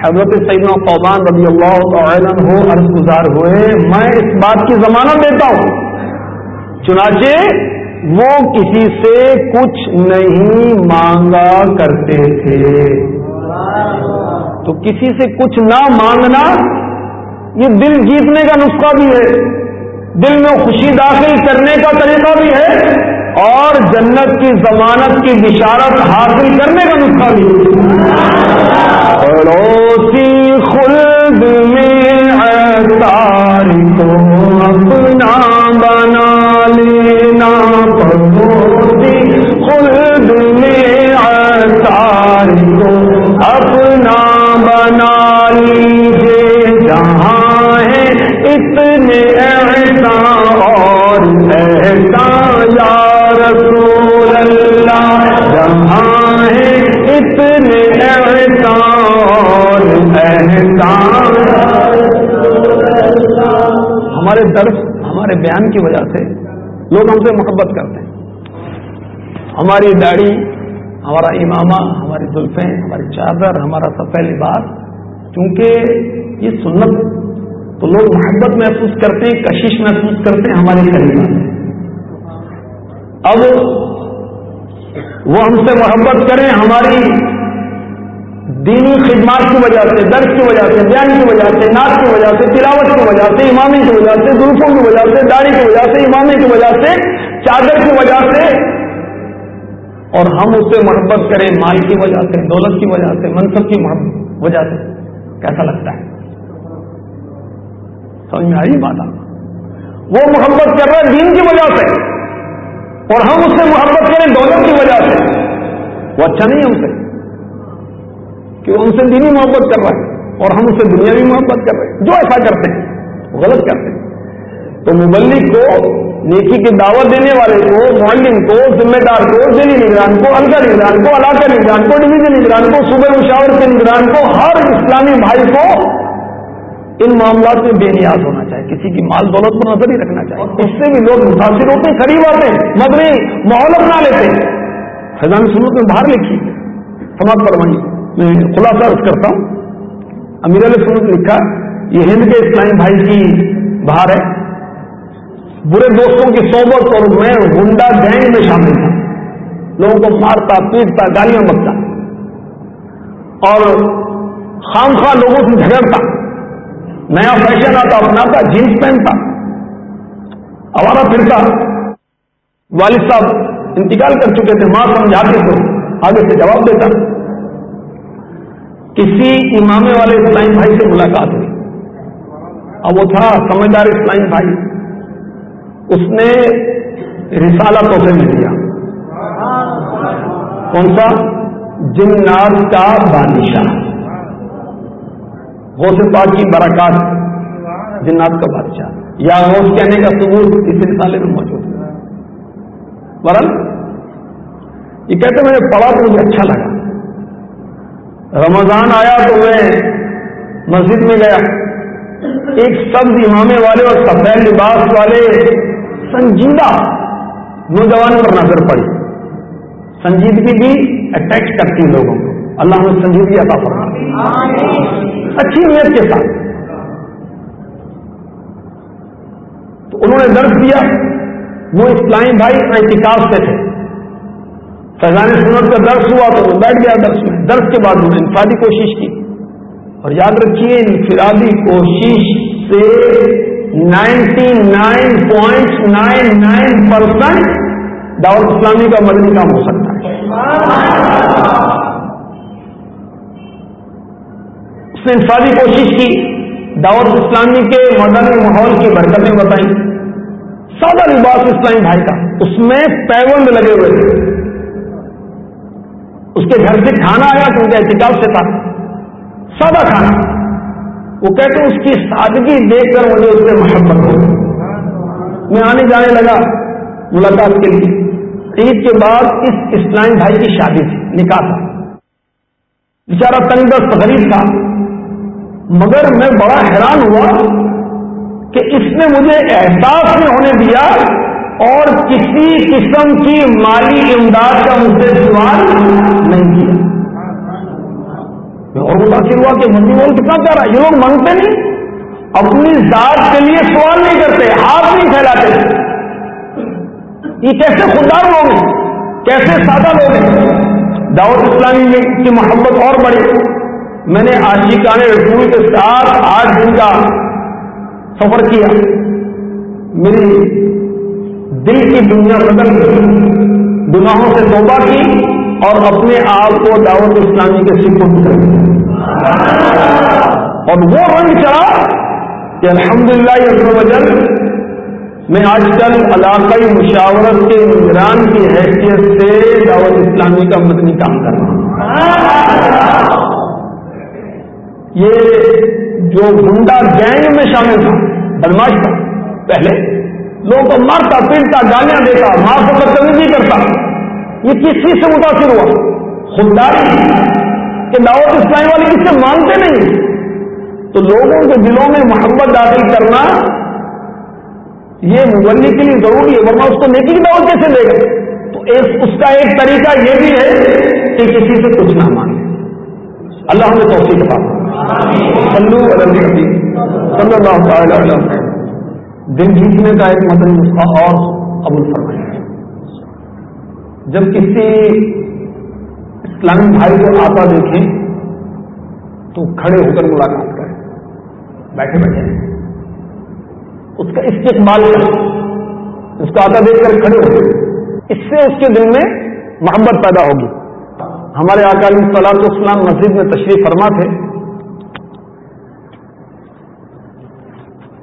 C: حضرت سیدنا فوبان رضی اللہ تعالی ہو عرض گزار ہوئے، میں اس بات کی ضمانت دیتا ہوں۔ چنانچہ وہ کسی سے کچھ نہیں مانگا کرتے تھے۔ تو کسی سے کچھ نہ مانگنا، یہ دل جیتنے کا نسخہ بھی ہے۔ دل میں خوشی داخل کرنے کا طریقہ بھی ہے۔ اور جنت کی ضمانت کی بشارت حاصل کرنے کا نسخہ بھی۔ پڑوسی خلد میں کو اپنا۔ ہمارے درس ہمارے بیان کی وجہ سے لوگ ہم سے محبت کرتے ہیں۔ ہماری داڑھی، ہمارا امامہ، ہماری زلفیں، ہماری چادر، ہمارا سفید لباس کیونکہ یہ سنت تو لوگ محبت محسوس کرتے ہیں، کشش محسوس کرتے ہیں ہمارے قریب اب وہ ہم سے محبت کریں، ہماری دینی خدمات کی وجہ سے درد کی وجہ سے بیان کی وجہ سے ناچ کی وجہ سے تلاوت کی وجہ سے امامی کی وجہ سے گروپوں کی وجہ سے داڑھی کی وجہ سے امامی کی وجہ سے چادر کی وجہ سے اور ہم اس سے محبت کریں مال کی وجہ سے دولت کی وجہ سے منصب کی محبت وجہ سے کیسا لگتا ہے سمجھ میں آئی بات وہ محبت کر رہا ہے دین کی وجہ سے اور ہم اس سے محبت کریں دولت کی وجہ سے وہ اچھا نہیں ہم سے کہ ان سے دینی محبت کر رہا ہے اور ہم اسے دنیاوی محبت کر رہے ہیں۔ جو ایسا کرتے ہیں وہ غلط کرتے ہیں۔ تو مبلک کو، نیکی کی دعوت دینے والے کو، معلم کو، ذمہ دار کو، ذیلی نگران کو الگا نگران کو علاقہ نگران کو، ڈویژن نگران کو، صوبے مشاور کے نگران کو، ہر اسلامی بھائی کو ان معاملات میں بے نیاز ہونا چاہیے۔ کسی کی مال دولت پر نظر ہی رکھنا چاہیے۔ اس سے بھی لوگ متاثر ہوتے ہیں، قریب آتے ہیں، مدنی ماحول اپنا لیتے ہیں۔ فیضان سنت میں باہر لکھی سماج پروانی میں خلاصہ کرتا ہوں۔ امیر علیہ سنت لکھا، یہ ہند کے اسلام بھائی کی باہر ہے۔ برے دوستوں کی صحبت اور میں ہنڈا گینگ میں شامل تھا لوگوں کو مارتا، پیٹتا، گالیاں بکتا اور خام خواہ لوگوں سے جھگڑتا۔ نیا فیشن آتا، اپناتا جینس پہنتا۔ ہمارا پھرتا۔ والد صاحب انتقال کر چکے تھے، ماں سمجھاتے تھے آگے سے جواب دیتا۔ کسی امامے والے اسلام بھائی سے ملاقات ہوئی۔ اب وہ تھا سمجھدار اسلام بھائی۔ اس نے رسالہ توحفے میں دیا۔ کون سا؟ جنات کا بادشاہ۔ غوث پاک کی برکات جنات کا بادشاہ۔ یا غوث کہنے کا ثبوت اس رسالے میں موجود ہے۔ برل یہ کہتے میں نے پڑھا تو مجھے اچھا لگا۔ رمضان آیا تو میں مسجد میں گیا۔ ایک سبز امامے والے اور سفید لباس والے سنجیدہ نوجوان پر نظر پڑی سنجیدگی بھی اٹیچ کرتی لوگوں کو۔ اللہ نے سنجیدگی عطا فرما اچھی نیت کے ساتھ۔ تو انہوں نے درد دیا۔ وہ اسلامی بھائی احتکاب سے تھے۔ فیضان سنت کا درس ہوا تو وہ بیٹھ گیا درس میں۔ درس کے بعد انہوں نے انفرادی کوشش کی۔ اور یاد رکھیے، انفرادی کوشش سے ninety nine point nine nine percent Dawat Islami کا مدنی کام ہو سکتا ہے۔ اس نے انفرادی کوشش کی، دعوت اسلامی کے مدنی ماحول کی برکتیں بتائیں۔ سادہ لباس اسلامی بھائی کا، اس میں پیوند لگے ہوئے تھے۔ اس کے گھر سے کھانا آیا کیونکہ احتجاج سے تھا سادہ کھانا۔ وہ کہتے اس کی سادگی دیکھ کر مجھے اس سے محبت ہو۔ میں آنے جانے لگا ملاقات کے لیے۔ عید کے بعد اس اسلامی بھائی کی شادی تھی، نکاح تھا۔ بیچارہ تنگ دست غریب تھا۔ مگر میں بڑا حیران ہوا کہ اس نے مجھے احساس نہیں ہونے دیا اور کسی قسم کی مالی امداد کا مجھ سے سوال نہیں کیا۔ اور متاثر ہوا کہ منی مول کتنا چاہ رہا ہے۔ یہ لوگ مانگتے نہیں۔ اپنی ذات کے لیے سوال نہیں کرتے، ہاتھ نہیں پھیلاتے۔ یہ کیسے خوددار لوگ ہیں؟ کیسے سادہ لوگ ہیں؟ دعوت اسلامی کی محبت اور بڑی میں نے آشیقان رسول کے ساتھ آٹھ دن کا سفر کیا۔ میری دل کی دنیا بدل گئی۔ گناہوں سے توبہ کی اور اپنے آپ کو دعوت اسلامی کے سکھ کر اور وہ رنگ چڑھا کہ الحمد للہ یہ وجل میں آج کل علاقائی مشاورت کے نگران کی حیثیت سے دعوت اسلامی کا مدنی کام کر رہا ہوں۔ یہ جو گنڈا گینگ میں شامل تھا، بدماش تھا، پہلے۔ لوگوں کو مارتا، پیٹتا، گالیاں دیتا ماں کو بدتمیزی کرتا۔ یہ کس چیز سے متاثر ہوا؟ خودداری۔ کہ دعوت اسلامی والے کس سے مانتے نہیں۔ تو لوگوں کے دلوں میں محبت داخل کرنا یہ مغلی کے لیے ضروری ہے، ورنہ اس کو نیکی کی دعوت کیسے دے گا؟ تو اس کا ایک طریقہ یہ بھی ہے کہ کسی سے کچھ نہ مانگے۔ اللہ ہمیں توفیق صلی اللہ تعالی دن جیتنے کا ایک مطلب نسخہ اور قبول فرمایا جب کسی اسلامی بھائی کو آتا دیکھیں تو کھڑے ہو کر ملاقات کریں۔ بیٹھے بیٹھے۔ اس کا استقبال کریں۔ اس کو آتا دیکھ کر کھڑے ہو۔ اس سے اس کے دل میں محبت پیدا ہوگی۔ ہمارے آکالی صلاح اسلام مسجد میں تشریف فرما تھے۔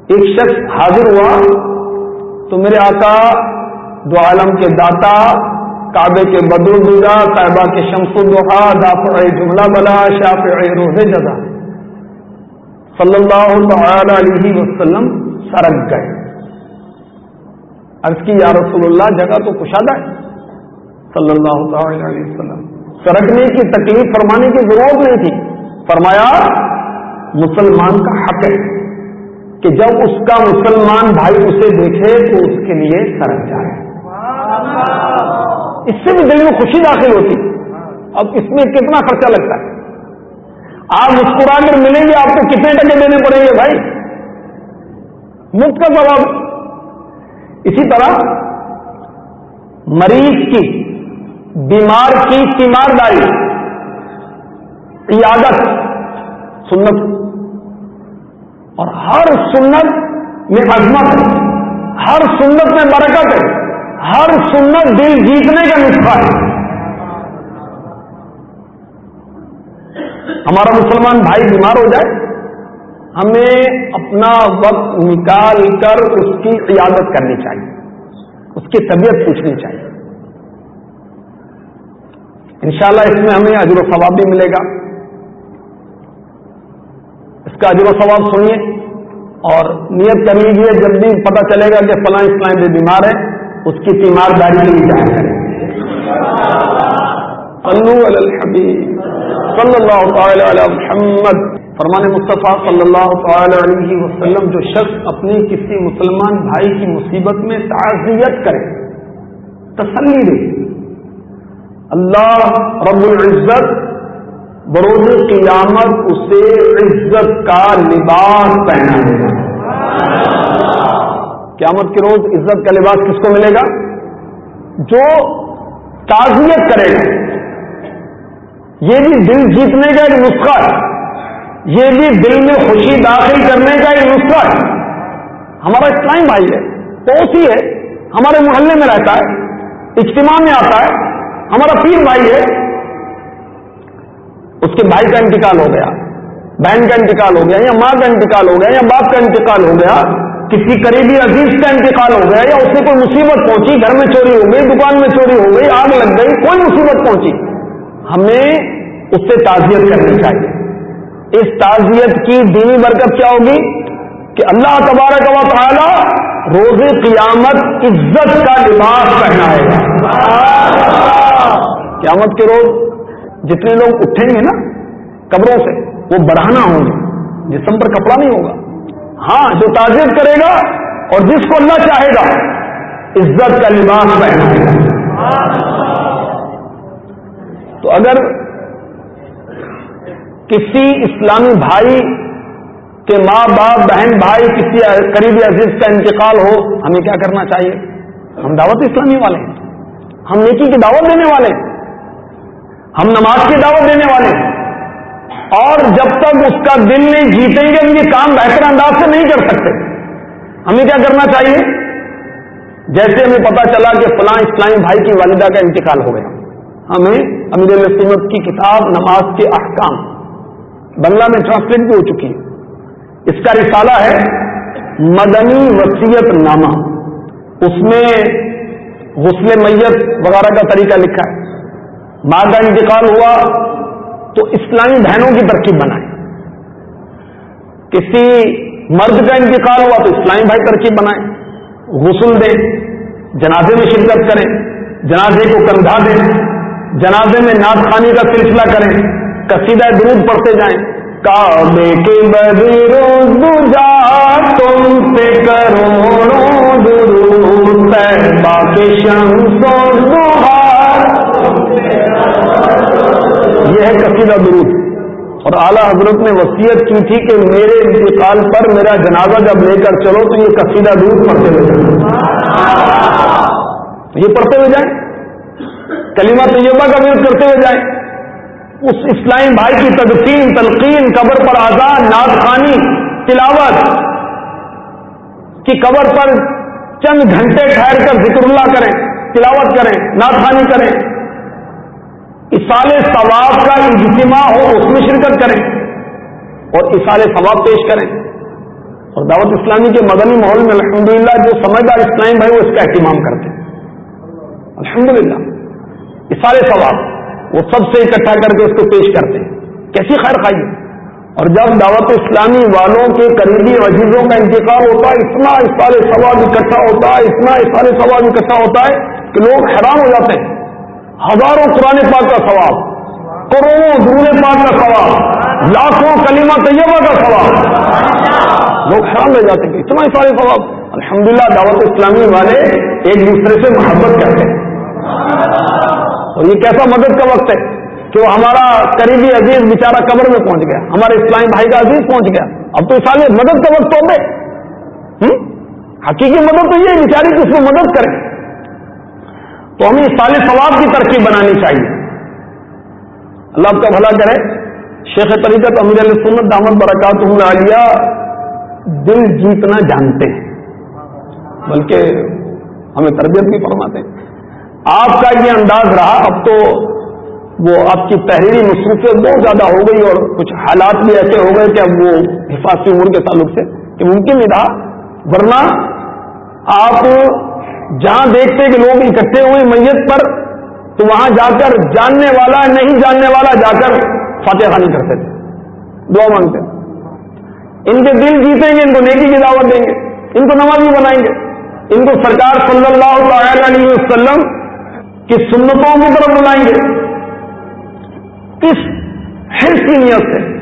C: ایک شخص حاضر ہوا تو میرے آقا دو عالم کے داتا، کعبے کے بدر گزا طیبہ کے شمس الدحا دافع جملہ بلا شاف روز جزا۔ صلی اللہ تعالی علیہ وسلم سرک گئے۔ عرض کی، یا رسول اللہ، جگہ تو کشادہ ہے۔ صلی اللہ تعالی علیہ وسلم۔ سرکنے کی تکلیف فرمانے کی ضرورت نہیں تھی۔ فرمایا، مسلمان کا حق ہے۔ کہ جب اس کا مسلمان بھائی اسے دیکھے تو اس کے لیے سرک جائے۔ اس سے بھی دل میں خوشی داخل ہوتی۔ اب اس میں کتنا خرچہ لگتا ہے؟ آپ مسکرا کر ملیں گے، آپ کو کتنے ٹکے دینے پڑیں گے بھائی؟ مفت کا سواب اسی طرح مریض کی، بیمار کی تیمارداری، عیادت، سنت۔ اور ہر سنت میں عظمت ہے۔ ہر سنت میں برکت ہے۔ ہر سنت دل جیتنے کا نسخہ ہے۔ ہمارا مسلمان بھائی بیمار ہو جائے، ہمیں اپنا وقت نکال کر اس کی عیادت کرنی چاہیے۔ اس کی طبیعت پوچھنی چاہیے۔ انشاءاللہ اس میں ہمیں عجر و ثواب بھی ملے گا۔ اس کا عجر و ثواب سنیے اور نیت کر لیجیے جب بھی پتہ چلے گا کہ فلاں اسلام بھی بیمار ہے، اس کی تیمارداری کے لیے الحبیب، صلی اللہ تعالی علی محمد۔ فرمان مصطفیٰ صلی اللہ تعالی علیہ وسلم، جو شخص اپنی کسی مسلمان بھائی کی مصیبت میں تعزیت کرے، تسلی دے اللہ رب العزت بروز قیامت اسے عزت کا لباس پہنائے گا۔ قیامت کے روز عزت کا لباس کس کو ملے گا؟ جو تعزیت کرے گا۔ یہ بھی دل جیتنے کا ایک نسخہ ہے۔ یہ بھی دل میں خوشی داخل کرنے کا ایک نسخہ ہے۔ ہمارا اسلام بھائی ہے، پڑوسی ہے، ہمارے محلے میں رہتا ہے، اجتماع میں آتا ہے، ہمارا پیر بھائی ہے اس کے بھائی کا انتقال ہو گیا، بہن کا انتقال ہو گیا یا ماں کا انتقال ہو گیا یا باپ کا انتقال ہو گیا، کسی قریبی عزیز کا انتقال ہو گیا یا اس کوئی مصیبت پہنچی، گھر میں چوری ہو گئی، دکان میں چوری ہو گئی، آگ لگ گئی، کوئی مصیبت پہنچی۔ ہمیں اس سے تعزیت کرنی چاہیے۔ اس تعزیت کی دینی برکت کیا ہوگی؟ کہ اللہ تبارک و تعالی روز قیامت عزت کا لباس پہنائے گا۔ قیامت کے روز جتنے لوگ اٹھیں گے نا قبروں سے، وہ بڑھانا ہوں گے۔ جسم پر کپڑا نہیں ہوگا۔ ہاں جو تعزیت کرے گا اور جس کو اللہ چاہے گا، عزت کا لباس پہنا تو اگر کسی اسلامی بھائی کے ماں باپ، بہن بھائی کسی قریبی عزیز کا انتقال ہو، ہمیں کیا کرنا چاہیے؟ ہم دعوت اسلامی والے ہیں۔ ہم نیکی کی دعوت دینے والے ہیں۔ ہم نماز کی دعوت دینے والے ہیں۔ اور جب تک اس کا دل نہیں جیتیں گے ہم یہ کام بہتر انداز سے نہیں کر سکتے۔ ہمیں کیا کرنا چاہیے؟ جیسے ہمیں پتا چلا کہ فلاں اسلامی بھائی کی والدہ کا انتقال ہو گیا۔ ہمیں امیر سنت کی کتاب نماز کے احکام بنگلہ میں ٹرانسلیٹ بھی ہو چکی ہے اس کا رسالہ ہے مدنی وسیعت نامہ۔ اس میں غسل میت وغیرہ کا طریقہ لکھا ہے۔ ماں کا انتقال ہوا تو اسلامی بہنوں کی ترکیب بنائیں کسی مرد کا انتقال ہوا تو اسلامی بھائی ترکیب بنائیں غسل دیں، جنازے میں شرکت کریں، جنازے کو کندھا دیں، جنازے میں ناد خانی کا سلسلہ کریں کسیدہ درود پڑھتے جائیں۔ کعبے کے بدروز جا تم سے کروڑوں باقی یہ ہے قصیدہ درود۔ اور اعلیٰ حضرت نے وصیت کی تھی کہ میرے انتقال پر میرا جنازہ جب لے کر چلو تو یہ قصیدہ درود پڑھتے ہوئے جائیں۔ یہ پڑھتے ہوئے جائیں۔ کلیمہ طیبہ کا ویوز کرتے ہوئے جائیں۔ اس اسلام بھائی کی تدفین، تلقین، قبر پر آزاد ناد خانی، تلاوت کی قبر پر چند گھنٹے ٹھہر کر ذکر اللہ کریں، تلاوت کریں ناخانی کریں۔ اسال ثواب کا اجتماع ہو، اس میں شرکت کریں اور اسال ثواب پیش کریں۔ اور دعوت اسلامی کے مدنی ماحول میں الحمدللہ جو سمجھدار اسلام بھائی وہ اس کا اہتمام کرتے ہیں۔ الحمدللہ۔ للہ اسال ثواب، وہ سب سے اکٹھا کر کے اس کو پیش کرتے ہیں۔ کیسی خیر خائی اور جب دعوت اسلامی والوں کے قریبی عزیزوں کا انتقال ہوتا ہے، اتنا اسال ثواب اکٹھا ہوتا ہے، اتنا اسال ثواب اکٹھا ہوتا ہے کہ لوگ حیران ہو جاتے ہیں۔ ہزاروں قرآن پاک کا ثواب، کروڑوں درون پاک کا ثواب، لاکھوں کلیمہ طیبہ کا ثواب۔ لوگ حیران رہ جاتے ہیں اتنا اسال ثواب۔ الحمدللہ، دعوت اسلامی والے ایک دوسرے سے محبت کرتے ہیں۔ اور یہ کیسا مدد کا وقت ہے کہ وہ ہمارا قریبی عزیز بیچارہ قبر میں پہنچ گیا، ہمارے اسلامی بھائی کا عزیز پہنچ گیا۔ اب تو سال مدد کا وقت تو حقیقی مدد تو یہ بیچاری کہ اس کو مدد کرے۔ تو ہمیں سال ثواب کی ترقی بنانی چاہیے۔ اللہ آپ کا بھلا کرے۔ شیخ طریقت امیر علیہ سنت دامد برکات عالیہ دل جیتنا جانتے ہیں، بلکہ ہمیں تربیت بھی فرماتے ہیں۔ آپ کا یہ انداز رہا، اب تو وہ آپ کی تحریری مصروفیت بہت زیادہ ہو گئی اور کچھ حالات بھی ایسے ہو گئے کہ اب وہ حفاظتی امور کے تعلق سے کہ ممکن نہیں رہا۔ ورنہ آپ جہاں دیکھتے کہ لوگ اکٹھے ہوئے میت پر، تو وہاں جا کر جاننے والا، نہیں جاننے والا جا کر فاتح خانی کرتے تھے، دعا مانگتے ان کے دل جیتیں گے، ان کو نیکی کی دعوت دیں گے، ان کو نمازی بنائیں گے۔ ان کو سرکار صلی اللہ تعالی علیہ وسلم کی سنتوں کی طرف بلائیں گے۔ اس حص کی نیت سے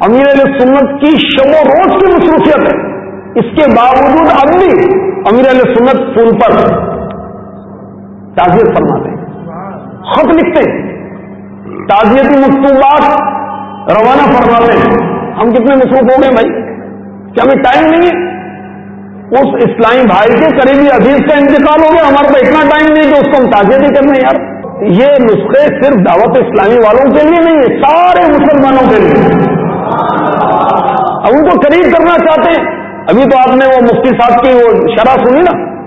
C: امیر علیہ سنت کی شب و روز کی مصروفیت ہے۔ اس کے باوجود اب بھی امیر علیہ سنت فون پر تعزیت فرماتے ہیں۔ خط لکھتے ہیں۔ تعزیتی مکتوبات روانہ فرماتے ہیں۔ ہم کتنے مصروف ہو گئے بھائی؟ کیا ہمیں ٹائم نہیں ہے؟ اس اسلامی بھائی کے قریبی عزیز کا انتقال ہو گیا۔ ہمارے پاس اتنا ٹائم نہیں کہ اس کو ہم تعزیت ہی کرنے یار۔ یہ نسخے صرف دعوت اسلامی والوں کے لیے نہیں ہے، سارے مسلمانوں کے لیے۔ اب ان کو قریب کرنا چاہتے ہیں۔ ابھی تو آپ نے وہ مفتی صاحب کی وہ شرح سنی نا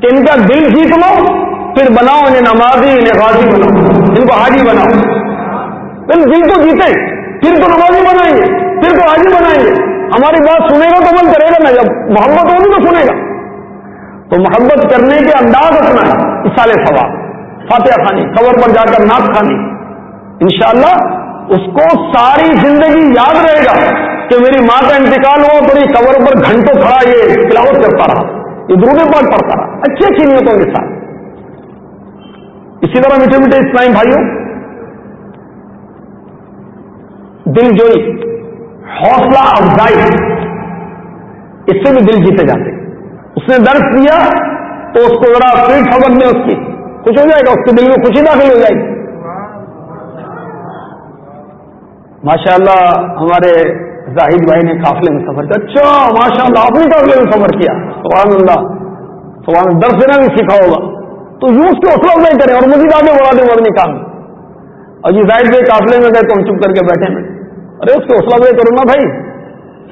C: کہ ان کا دل جیت لو، پھر بناؤ انہیں نمازی، انہیں غازی بناؤ، ان کو حاجی بناؤ۔ پھر دل تو جیتے، پھر تو نمازی بنائیں گے، پھر تو حاجی بنائیں گے۔ ہماری بات سنے گا تو عمل کرے گا نا، جب محبت ہوگی تو سنے گا۔ تو محبت کرنے کے انداز اپنا ہے اسال سوال فاتحہ خانی، قبر پر جا کر ناک خانی۔ انشاءاللہ اس کو ساری زندگی یاد رہے گا۔ کہ میری ماں کا انتقال ہوا تو یہ قبر پر گھنٹوں کھڑا یہ تلاوت کرتا رہا، یہ درود پاک پڑھتا رہا، اچھی اچھی نیتوں کے ساتھ۔ اسی طرح میٹھے میٹھے اسلام بھائیوں، دل جوئی، حوصلہ افزائی، اس سے بھی دل جیتے جاتے۔ اس نے درد دیا تو اس کو ذرا فیٹ خبر میں اس کی، خوش ہو جائے گا، اس کے دل میں خوشی داخل ہو جائے گی۔ ماشاء اللہ ہمارے زاہد بھائی نے قافلے میں سفر کیا۔ اچھا ماشاء اللہ آپ نے قافلے میں سفر کیا۔ سبحان اللہ سبحان درد دینا بھی سیکھا ہوگا تو یوں اس کے حوصلہ نہیں کریں اور مزید آگے بڑھا دیں مدنی کام۔ اور جی زاہد بھائی قافلے میں گئے تو ہم چپ کر کے بیٹھے میں ارے، اس کے حوصلہ افزائی کروں نا بھائی۔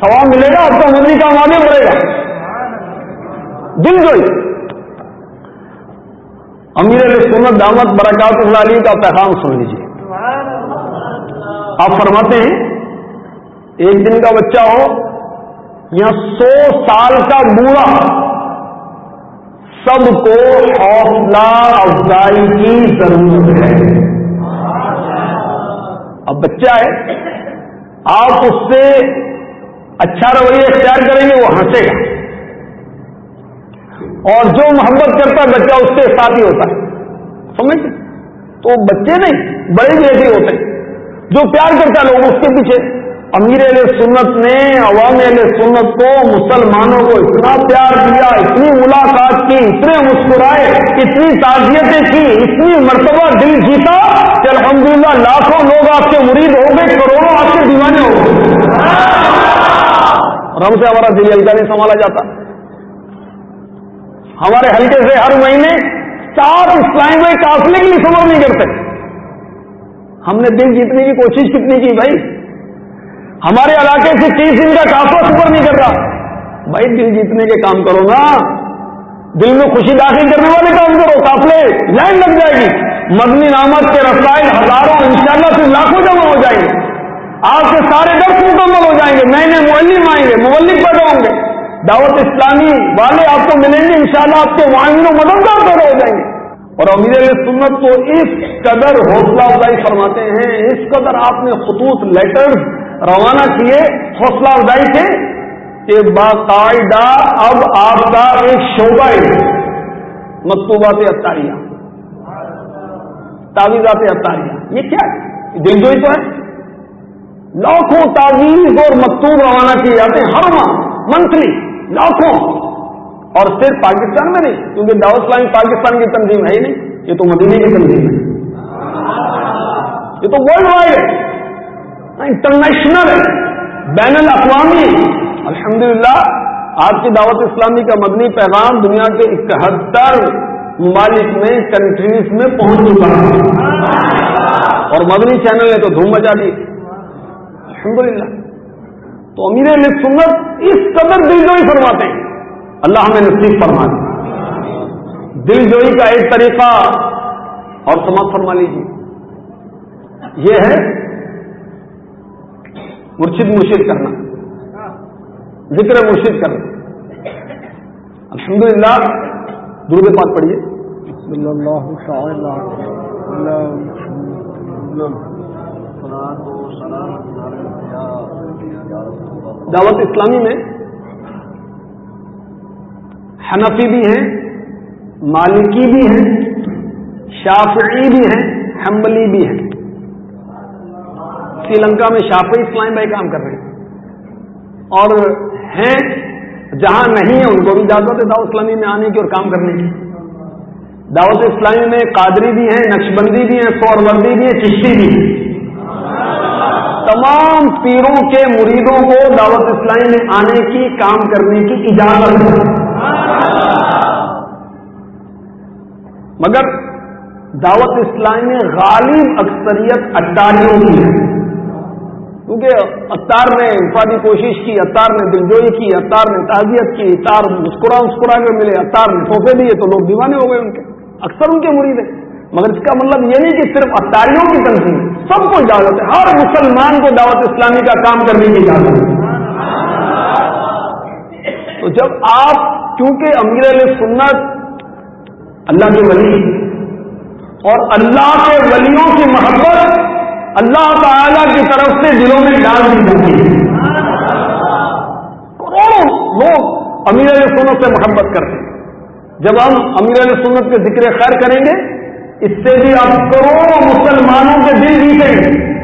C: سواب ملے گا، آپ کا مدنی کام آگے بڑھے گا۔ دل جو امیر علیہ سنت دامت برکات اللہ علی کا پیغام سن لیجیے آپ فرماتے ہیں ایک دن کا بچہ ہو یا سو سال کا بوڑھا، سب کو حوصلہ افزائی کی ضرورت ہے۔ اب بچہ ہے، آپ اس سے اچھا رویہ اختیار کریں گے، وہ ہنسے گا۔ اور جو محبت کرتا ہے، بچہ اس کے ساتھ ہی ہوتا ہے۔ سمجھ تو بچے نہیں، بڑے بھی ایسے ہوتے ہیں۔ جو پیار کرتا ہے، لوگ اس کے پیچھے۔ امیر علیہ سنت نے، عوام علیہ سنت کو، مسلمانوں کو اتنا پیار دیا، اتنی ملاقات کی، اتنے مسکرائے، اتنی تعزیتیں کی، اتنی مرتبہ دل جیتا کہ الحمدللہ لاکھوں لوگ آپ کے مرید ہو گئے، کروڑوں آپ کے دیوانے ہو گئے۔ اور ہم سے ہمارا دل ہلکا نہیں سنبھالا جاتا۔ ہمارے ہلکے سے ہر مہینے چار اسلام میں کافلے کے لیے سفر نہیں کرتے۔ ہم نے دل جیتنے کی کوشش کتنی کی بھائی؟ ہمارے علاقے سے تیس دن کا کافلا سفر نہیں کر رہا۔ بھائی دل جیتنے کے کام کرو نا۔ دل میں خوشی داخل کرنے والے کام کرو کافلے لائن لگ جائے گی۔ مدنی نامت کے رسائل ہزاروں، انشاءاللہ شاء لاکھوں جمع ہو جائیں گے۔ آپ کے سارے درد مکمل ہو جائیں گے۔ نئے نئے معلم آئیں گے مولک پیدا ہوں گے۔ دعوت اسلامی والے آپ کو ملیں گے، انشاءاللہ آپ کے معاون و مددگار پیدا ہو جائیں گے۔ اور امیر سنت کو اس قدر حوصلہ افزائی فرماتے ہیں، اس قدر آپ نے خطوط، لیٹرز روانہ کیے، حوصلہ افزائی کے کہ باقاعدہ اب آپ کا ایک شعبہ ہے۔ مکتوبات اتاریہ تعویذات اتاریہ یہ کیا ہے؟ دل جوئی تو ہے۔ لاکھوں تعویذ اور مکتوب روانہ کیے جاتے ہیں ہر ماہ، منتھلی، لاکھوں۔ اور صرف پاکستان میں نہیں، کیونکہ داؤ اسلامی پاکستان کی تنظیم ہے ہی نہیں، یہ تو مدینے کی تنظیم ہے۔ یہ تو ورلڈ وائڈ ہے۔ انٹرنیشنل بین الاقوامی، الحمدللہ آپ کی دعوت اسلامی کا مدنی پیغام دنیا کے اکہتر ممالک میں کنٹریز میں پہنچ چکا ہے۔ اور مدنی چینل نے تو دھوم مچا دی۔ الحمدللہ۔ تو امیر سنت اس قدر دل جوئی فرماتے ہیں۔ اللہ ہمیں نصیب فرما دے۔ دل جوئی کا ایک طریقہ اور سماعت فرما لیجیے یہ ہے مرشد مرشد کرنا۔ ذکر مرشد کرنا۔ الحمد للہ درود پاک پڑھیے۔ دعوت اسلامی میں حنفی بھی ہیں مالکی بھی ہیں شافعی بھی ہیں حملی بھی ہیں۔ سری لنکا میں شافی اسلام بھائی کام کر رہے ہیں۔ اور ہیں، جہاں نہیں ہے ان کو بھی اجازت ہے دعوت اسلامی میں آنے کی اور کام کرنے کی۔ دعوت اسلامی میں قادری بھی ہیں، نقشبندی بھی ہیں سور بندی بھی ہیں، چشتی بھی ہیں۔ تمام پیروں کے مریدوں کو دعوت اسلامی میں آنے کی، کام کرنے کی اجازت ہے۔ مگر دعوت اسلامی میں غالب اکثریت اٹاریوں کی ہے۔ کیونکہ اتار نے انفادی کوشش کی اتار نے دلجوئی کی اتار نے تعزیت کی اتار مسکرا مسکرا کے ملے اتار نے سوپے دیے تو لوگ دیوانے ہو گئے ان کے۔ اکثر ان کے مرید ہیں۔ مگر اس کا مطلب یہ نہیں کہ صرف اتاریوں کی تنظیم سب کو اجازت ہے۔ ہر مسلمان کو دعوت اسلامی کا کام کرنے کی اجازت ہے۔ تو جب آپ، کیونکہ امیر علیہ سنت اللہ کے ولی اور اللہ کے ولیوں کی محبت اللہ تعالی کی طرف سے دلوں میں ڈال دی جاتی ہے۔ کروڑوں لوگ امیر علیہ سنت سے محبت کرتے ہیں۔ جب ہم امیر علیہ سنت کے ذکر خیر کریں گے، اس سے بھی آپ کروڑوں مسلمانوں کے دل جیتیں گے۔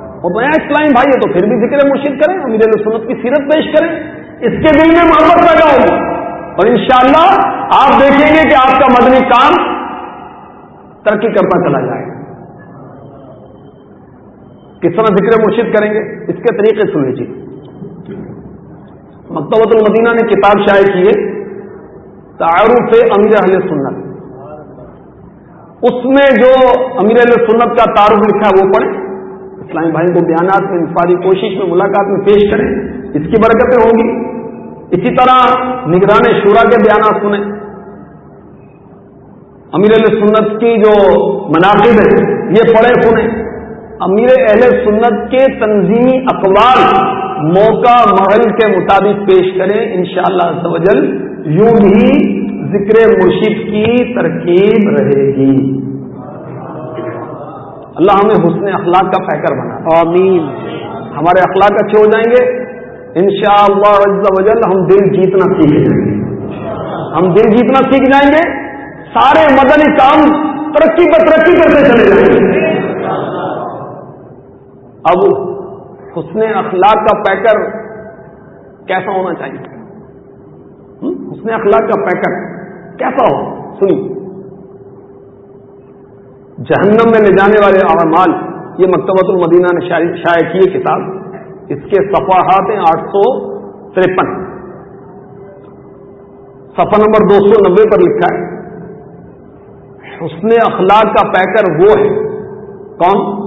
C: اور نیا اسلام بھائی ہے تو پھر بھی ذکر مرشد کریں، امیر علیہ سنت کی سیرت پیش کریں۔ اس کے دل میں محبت پیدا ہوگی۔ اور انشاءاللہ آپ دیکھیں گے کہ آپ کا مدنی کام ترقی کرتا چلا جائے گا۔ کس طرح ذکر مرشد کریں گے؟ اس کے طریقے سن لیجیے۔ مکتبۃ المدینہ نے کتاب شائع کی ہے، تعارف امیر اہل سنت۔ اس میں جو امیر اہل سنت کا تعارف لکھا ہے، وہ پڑھیں۔ اسلامی بھائی کو بیانات میں انفادی کوشش میں ملاقات میں پیش کریں۔ اس کی برکتیں ہوں گی۔ اسی طرح نگران شورا کے بیانات سنیں۔ امیر علیہ سنت کی جو مناقب ہے یہ پڑھے سنیں۔ امیر اہل سنت کے تنظیمی اقوال موقع محل کے مطابق پیش کریں انشاءاللہ شاء اللہ یوں بھی ذکر مرشد کی ترکیب رہے گی۔ اللہ ہمیں حسن اخلاق کا پیکر بنا۔ آمین۔ ہمارے اخلاق اچھے ہو جائیں گے۔ انشاءاللہ شاء اللہ ہم دل جیتنا سیکھ جائیں گے۔ ہم دل جیتنا سیکھ جائیں گے۔ سارے مدنی کام ترقی پر ترقی کرتے چلے جائیں گے۔ اب حسن اخلاق کا پیکر کیسا ہونا چاہیے؟ حسن اخلاق کا پیکر کیسا ہو؟ سنی جہنم میں لے جانے والے اعمال، یہ مکتبۃ المدینہ نے شائع کی کتاب، اس کے صفحات ہیں آٹھ سو ترپن۔ صفحہ نمبر دو سو نبے پر لکھا ہے، حسن اخلاق کا پیکر وہ ہے، کون؟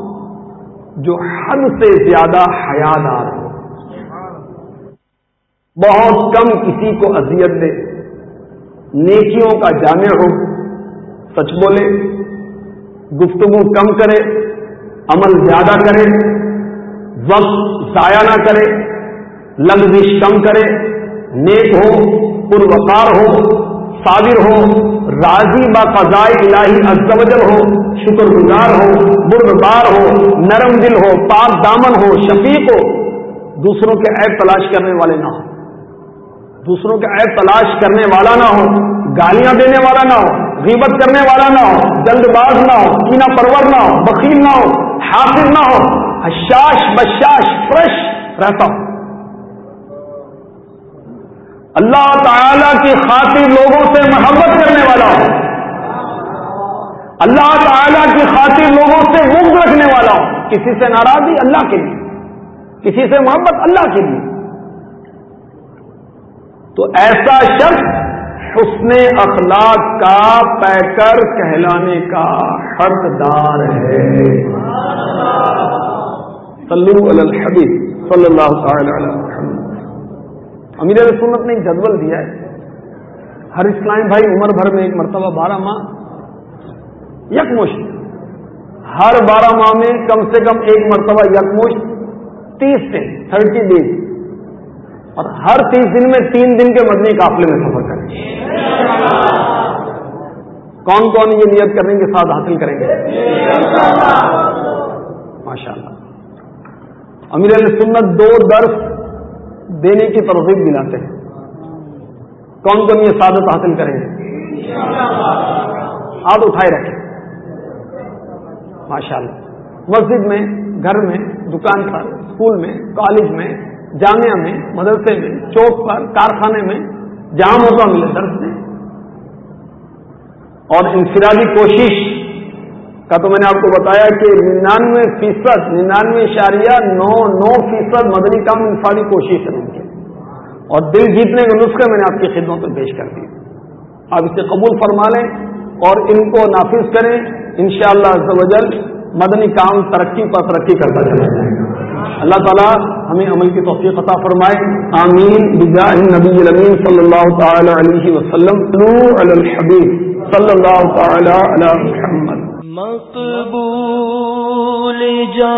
C: جو حد سے زیادہ حیادار ہو۔ بہت کم کسی کو اذیت دے۔ نیکیوں کا جامع ہو۔ سچ بولے، گفتگو کم کرے، عمل زیادہ کرے، وقت ضائع نہ کرے لفزش کم کرے، نیک ہو پروکار ہو، صابر ہو، راضی با قضاء الہی ازدوجل ہو۔ شکر گزار ہو، بردبار ہو، نرم دل ہو، پاک دامن ہو، شفیق ہو، دوسروں کے عیب تلاش کرنے والے نہ ہو دوسروں کے عیب تلاش کرنے والا نہ ہو گالیاں دینے والا نہ ہو غیبت کرنے والا نہ ہو جلد باز نہ ہو کینا پرور نہ ہو بخیل نہ ہو حافظ نہ ہو حشاش بشاش فرش رہتا ہو اللہ تعالی کی خاطر لوگوں سے محبت کرنے والا ہو اللہ تعالی کی خاطر لوگوں سے مفت رکھنے والا ہو کسی سے ناراضی اللہ کے لیے، کسی سے محبت اللہ کے لیے۔ تو ایسا شخص حسن اخلاق کا پیکر کہلانے کا حقدار ہے۔ صلو علی الحبیب صلی اللہ تعالی امیر سنت نے ایک جدول دیا ہے۔ ہر اسلام بھائی عمر بھر میں ایک مرتبہ بارہ ماہ یکمشت ہر بارہ ماہ میں کم سے کم ایک مرتبہ یکمشت تیس دن تھرٹی ڈیز اور ہر تیس دن میں تین دن کے مدنی قافلے میں سفر کریں۔ کون کون یہ نیت کرنے کے ساتھ حاصل کریں گے؟ ماشاء اللہ امیر علیہ سنت دو درس دینے کی ترغیب دلاتے ہیں۔ کون کون یہ سعادت حاصل کریں گے؟ ہاتھ اٹھائے رکھیں۔ ماشاء اللہ مسجد میں، گھر میں، دکان پر، اسکول میں، کالج میں، جامعہ میں، مدرسے میں، چوک پر، کارخانے میں جہاں موقع ملے، درس میں اور انفرادی کوشش کا تو میں نے آپ کو بتایا کہ ننانوے فیصد، ننانوے اشاریہ نو نو فیصد مدنی کام انفرادی کوشش ہے ان کی اور دل جیتنے کے نسخے میں نے آپ کی خدمت میں پیش کر دی آپ اسے قبول فرما لیں۔ اور ان کو نافذ کریں، انشاءاللہ شاء اللہ مدنی کام ترقی پر ترقی کرتا چلا جائے گا۔ اللہ تعالیٰ ہمیں عمل کی توفیق عطا فرمائے۔ آمین۔ بجا نبی الامین صلی اللہ تعالی علیہ وسلم۔ الحبیب صلی اللہ تعالی علی محمد۔
B: مقبول جا